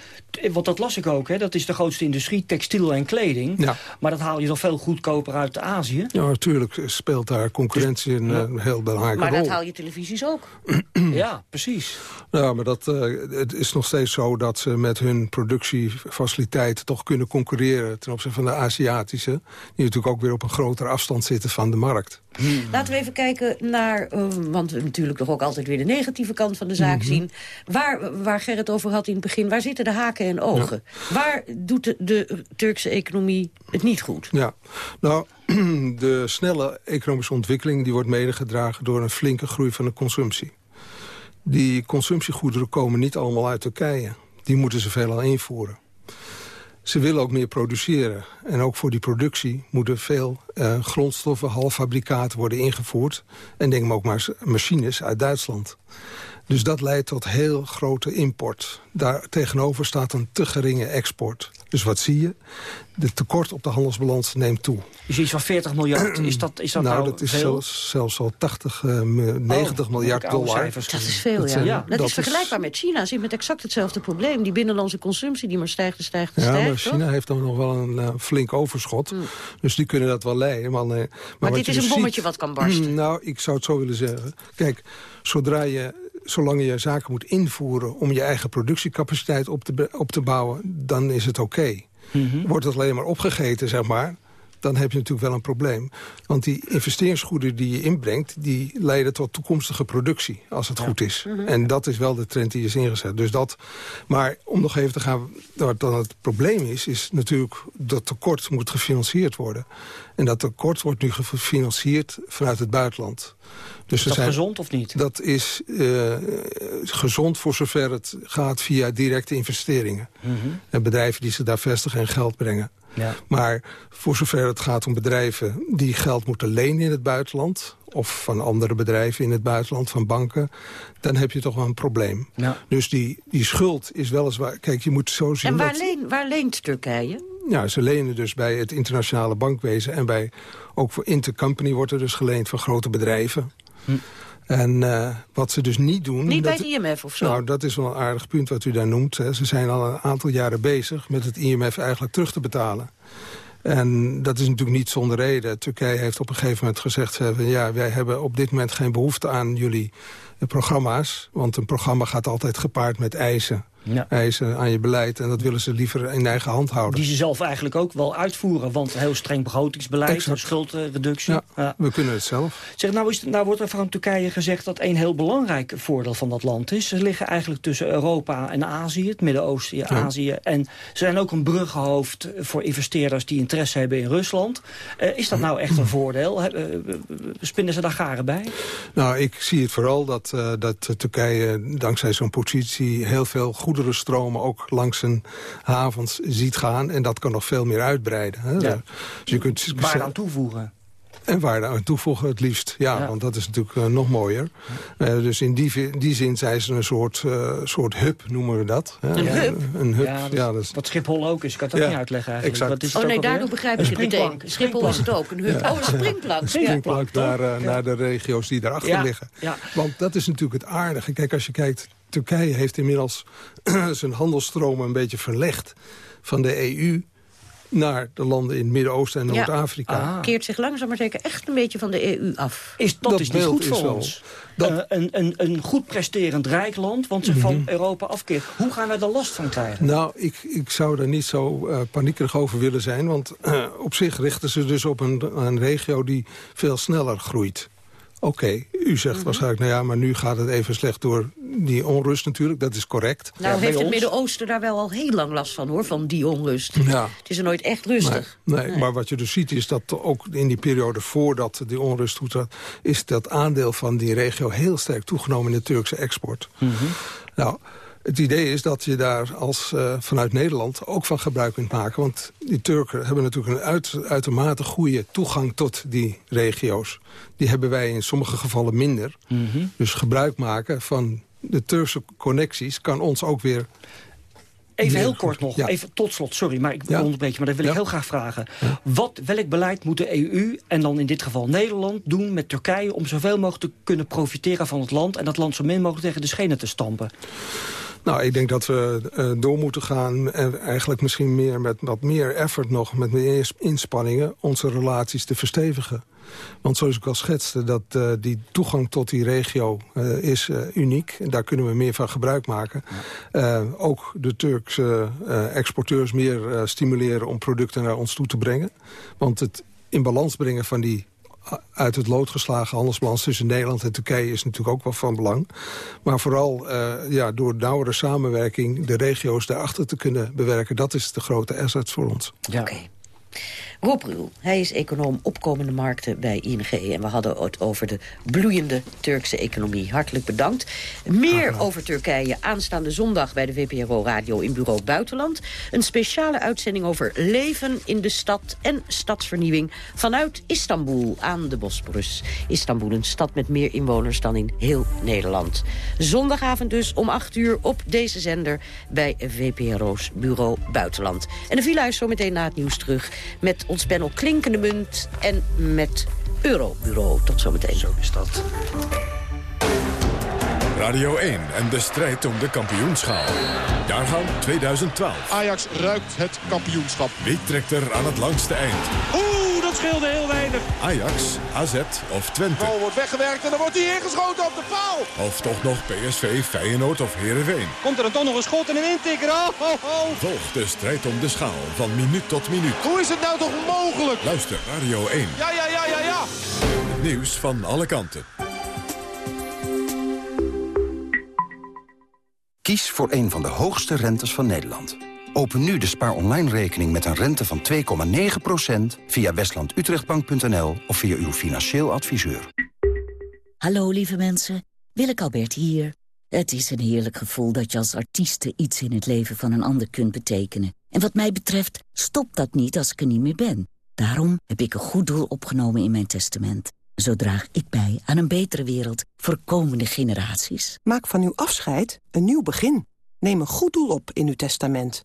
Speaker 22: want dat las ik ook... Hè, dat is de grootste industrie, textiel en kleding.
Speaker 29: Ja.
Speaker 22: Maar dat haal je toch veel goedkoper uit Azië?
Speaker 29: Ja, natuurlijk speelt daar concurrentie dus, een ja. heel belangrijke
Speaker 23: maar
Speaker 29: rol.
Speaker 23: Maar dat haal je televisies ook.
Speaker 22: ja, precies.
Speaker 29: Nou, maar dat, uh, het is nog steeds zo dat ze met hun productiefaciliteiten... toch kunnen concurreren ten opzichte van de Aziatische... die natuurlijk ook weer op een grotere afstand zitten van de markt.
Speaker 23: Hmm. Laten we even kijken naar, uh, want we natuurlijk toch ook altijd weer de negatieve kant van de zaak mm -hmm. zien. Waar, waar Gerrit over had in het begin, waar zitten de haken en ogen? Ja. Waar doet de, de Turkse economie het niet goed?
Speaker 29: Ja, nou, *clears throat* de snelle economische ontwikkeling die wordt medegedragen door een flinke groei van de consumptie. Die consumptiegoederen komen niet allemaal uit Turkije. Die moeten ze veelal invoeren. Ze willen ook meer produceren. En ook voor die productie moeten veel uh, grondstoffen, halffabrikaten worden ingevoerd. En denk maar ook maar machines uit Duitsland. Dus dat leidt tot heel grote import. Daar tegenover staat een te geringe export. Dus wat zie je? De tekort op de handelsbalans neemt toe.
Speaker 22: Dus iets van 40 miljard, is dat, is dat nou,
Speaker 29: nou dat is zelfs, zelfs al 80, uh, 90 oh, miljard dollar.
Speaker 23: Dat is veel, dat, ja. ja. Dat, dat is vergelijkbaar is... met China. Zit met exact hetzelfde probleem. Die binnenlandse consumptie die maar stijgt en stijgt en
Speaker 29: ja,
Speaker 23: stijgt.
Speaker 29: maar China
Speaker 23: toch?
Speaker 29: heeft dan nog wel een uh, flink overschot. Mm. Dus die kunnen dat wel leiden. Maar, nee, maar,
Speaker 23: maar dit is een bommetje
Speaker 29: ziet,
Speaker 23: wat kan barsten.
Speaker 29: Nou, ik zou het zo willen zeggen. Kijk, zodra je zolang je zaken moet invoeren om je eigen productiecapaciteit op te, op te bouwen, dan is het oké. Okay. Mm -hmm. Wordt het alleen maar opgegeten, zeg maar, dan heb je natuurlijk wel een probleem. Want die investeringsgoederen die je inbrengt... die leiden tot toekomstige productie, als het ja. goed is. -hmm. En dat is wel de trend die is ingezet. Dus dat, maar om nog even te gaan... wat dan het probleem is, is natuurlijk... dat tekort moet gefinancierd worden. En dat tekort wordt nu gefinancierd vanuit het buitenland.
Speaker 22: Dus is dat zijn, gezond of niet?
Speaker 29: Dat is uh, gezond voor zover het gaat via directe investeringen. Mm -hmm. En bedrijven die zich daar vestigen en geld brengen.
Speaker 22: Ja.
Speaker 29: Maar voor zover het gaat om bedrijven die geld moeten lenen in het buitenland... of van andere bedrijven in het buitenland, van banken... dan heb je toch wel een probleem. Dus die, die schuld is weliswaar... Kijk, je moet zo zien
Speaker 23: En waar,
Speaker 29: dat...
Speaker 23: leen, waar leent Turkije?
Speaker 29: Ja, ze lenen dus bij het internationale bankwezen... en bij, ook voor intercompany wordt er dus geleend van grote bedrijven. En eh, wat ze dus niet doen...
Speaker 23: Niet bij het IMF of zo?
Speaker 29: Nou, dat is wel een aardig punt wat u daar noemt. Hè. Ze zijn al een aantal jaren bezig met het IMF eigenlijk terug te betalen. En dat is natuurlijk niet zonder reden. Turkije heeft op een gegeven moment gezegd... van, ja, wij hebben op dit moment geen behoefte aan jullie eh, programma's. Want een programma gaat altijd gepaard met eisen.
Speaker 22: Ja.
Speaker 29: Eisen aan je beleid. En dat willen ze liever in eigen hand houden.
Speaker 22: Die ze zelf eigenlijk ook wel uitvoeren. Want heel streng begrotingsbeleid,
Speaker 29: Exact.
Speaker 22: schuldreductie.
Speaker 29: Ja,
Speaker 22: Ja.
Speaker 29: we kunnen het zelf.
Speaker 22: Zeg, nou, is, nou wordt er van Turkije gezegd dat een heel belangrijk voordeel van dat land is. Ze liggen eigenlijk tussen Europa en Azië, het Midden-Oosten, ja, Azië. En ze zijn ook een bruggenhoofd voor investeerders die interesse hebben in Rusland. Eh, is dat nou echt een voordeel? Eh, eh, spinnen ze daar garen bij?
Speaker 29: Nou, ik zie het vooral dat, eh, dat Turkije dankzij zo'n positie... heel veel goederenstromen ook langs zijn havens ziet gaan. En dat kan nog veel meer uitbreiden. Hè?
Speaker 22: Ja.
Speaker 29: Dus je kunt
Speaker 22: Waar aan toevoegen?
Speaker 29: En waarde aan toevoegen het liefst. Ja, want dat is natuurlijk eh, nog mooier. Eh, dus in die, die zin zijn ze een soort, eh, soort hub, noemen we dat. hè?
Speaker 22: Een hub?
Speaker 29: Een hub,
Speaker 22: Ja,
Speaker 29: ja.
Speaker 22: dat
Speaker 29: dat is...
Speaker 22: Wat Schiphol ook is, ik kan het ook
Speaker 29: Ja,
Speaker 22: niet uitleggen eigenlijk.
Speaker 29: exact.
Speaker 22: Wat is het
Speaker 23: Oh nee, daardoor begrijp
Speaker 22: Een
Speaker 23: ik het meteen. Schiphol is het ook, een hub.
Speaker 29: Ja.
Speaker 23: Oh, een springplank.
Speaker 29: Springplank naar, naar de regio's die daarachter
Speaker 22: Ja,
Speaker 29: liggen.
Speaker 22: ja.
Speaker 29: Want dat is natuurlijk het aardige. Kijk, als je kijkt, Turkije heeft inmiddels *clears throat* zijn handelstromen een beetje verlegd van de EU naar de landen in het Midden-Oosten en
Speaker 23: Ja.
Speaker 29: Noord-Afrika.
Speaker 23: Ah. Keert zich langzaam maar zeker echt een beetje van de EU af.
Speaker 22: Is, dat,
Speaker 29: Dat
Speaker 22: is niet goed
Speaker 29: is
Speaker 22: voor
Speaker 29: wel-
Speaker 22: ons. Eh, een, een, een goed presterend rijk land, want ze
Speaker 29: Mhm.
Speaker 22: van Europa afkeert. Hoe gaan wij daar last van krijgen?
Speaker 29: Nou, ik, ik zou daar niet zo eh, paniekerig over willen zijn. Want eh, op zich richten ze dus op een, een regio die veel sneller groeit. Oké, u zegt
Speaker 23: Mhm.
Speaker 29: waarschijnlijk, nou ja, maar nu gaat het even slecht door die onrust natuurlijk. Dat is correct.
Speaker 23: Nou heeft het Midden-Oosten daar wel al heel lang last van, hoor, van die onrust.
Speaker 29: Ja.
Speaker 23: Het is er nooit echt rustig.
Speaker 29: Nee, nee, maar wat je dus ziet is dat ook in die periode voordat die onrust toetrad... is dat aandeel van die regio heel sterk toegenomen in de Turkse export. Nou, het idee is dat je daar als eh, vanuit Nederland ook van gebruik kunt maken. Want die Turken hebben natuurlijk een uit, uitermate goede toegang tot die regio's. Die hebben wij in sommige gevallen minder. Dus gebruik maken van de Turkse connecties kan ons ook weer...
Speaker 22: Even heel kort nog,
Speaker 29: Ja.
Speaker 22: even tot slot, sorry, maar ik
Speaker 29: Ja.
Speaker 22: onderbreek je, maar dat wil ik heel graag vragen. Wat, welk beleid moet de EU, en dan in dit geval Nederland, doen met Turkije... om zoveel mogelijk te kunnen profiteren van het land... en dat land zo min mogelijk tegen de schenen te stampen?
Speaker 29: Nou, ik denk dat we eh, door moeten gaan... en eigenlijk misschien meer met wat meer effort nog... met meer inspanningen onze relaties te verstevigen. Want zoals ik al schetste, dat eh, die toegang tot die regio eh, is uniek. En daar kunnen we meer van gebruik maken. Ook de Turkse exporteurs meer stimuleren om producten naar ons toe te brengen. Want het in balans brengen van die uit het lood geslagen handelsbalans tussen Nederland en Turkije is natuurlijk ook wel van belang. Maar vooral eh, ja, door nauwere samenwerking de regio's daarachter te kunnen bewerken, dat is de grote asset voor ons.
Speaker 22: Ja.
Speaker 23: Rob Ruhl, hij is econoom opkomende markten bij ING. En we hadden het over de bloeiende Turkse economie. Hartelijk bedankt. Meer over Turkije aanstaande zondag bij de VPRO Radio in Bureau Buitenland. Een speciale uitzending over leven in de stad en stadsvernieuwing... vanuit Istanbul aan de Bosporus. Istanbul, een stad met meer inwoners dan in heel Nederland. Zondagavond dus om 8 uur op deze zender bij VPRO's Bureau Buitenland. En de villa is zo meteen na het nieuws terug met ons panel Klinkende Munt en met Eurobureau. Tot zometeen.
Speaker 22: Zo is dat.
Speaker 1: Radio 1 en de strijd om de kampioenschaal. Jaargang 2012.
Speaker 30: Ajax ruikt het kampioenschap.
Speaker 1: Wie trekt er aan het langste eind?
Speaker 30: Oeh, dat scheelde heel weinig.
Speaker 1: Ajax, AZ of Twente?
Speaker 30: bal wordt weggewerkt en dan wordt hij ingeschoten op de paal.
Speaker 1: Of toch nog PSV, Feyenoord of Heerenveen?
Speaker 30: Komt er dan toch nog een schot en een intikker? Oh, ho, ho.
Speaker 1: Volg de strijd om de schaal van minuut tot minuut.
Speaker 30: Hoe is het nou toch mogelijk?
Speaker 1: Luister Radio 1.
Speaker 30: Ja, ja, ja, ja, ja.
Speaker 1: Het nieuws van alle kanten.
Speaker 31: Kies voor een van de hoogste rentes van Nederland. Open nu de Spaar Online rekening met een rente van 2,9% via westlandutrechtbank.nl of via uw financieel adviseur.
Speaker 32: Hallo lieve mensen, Willeke Albert hier. Het is een heerlijk gevoel dat je als artieste iets in het leven van een ander kunt betekenen. En wat mij betreft stopt dat niet als ik er niet meer ben. Daarom heb ik een goed doel opgenomen in mijn testament. Zo draag ik bij aan een betere wereld voor komende generaties.
Speaker 10: Maak van uw afscheid een nieuw begin. Neem een goed doel op in uw testament.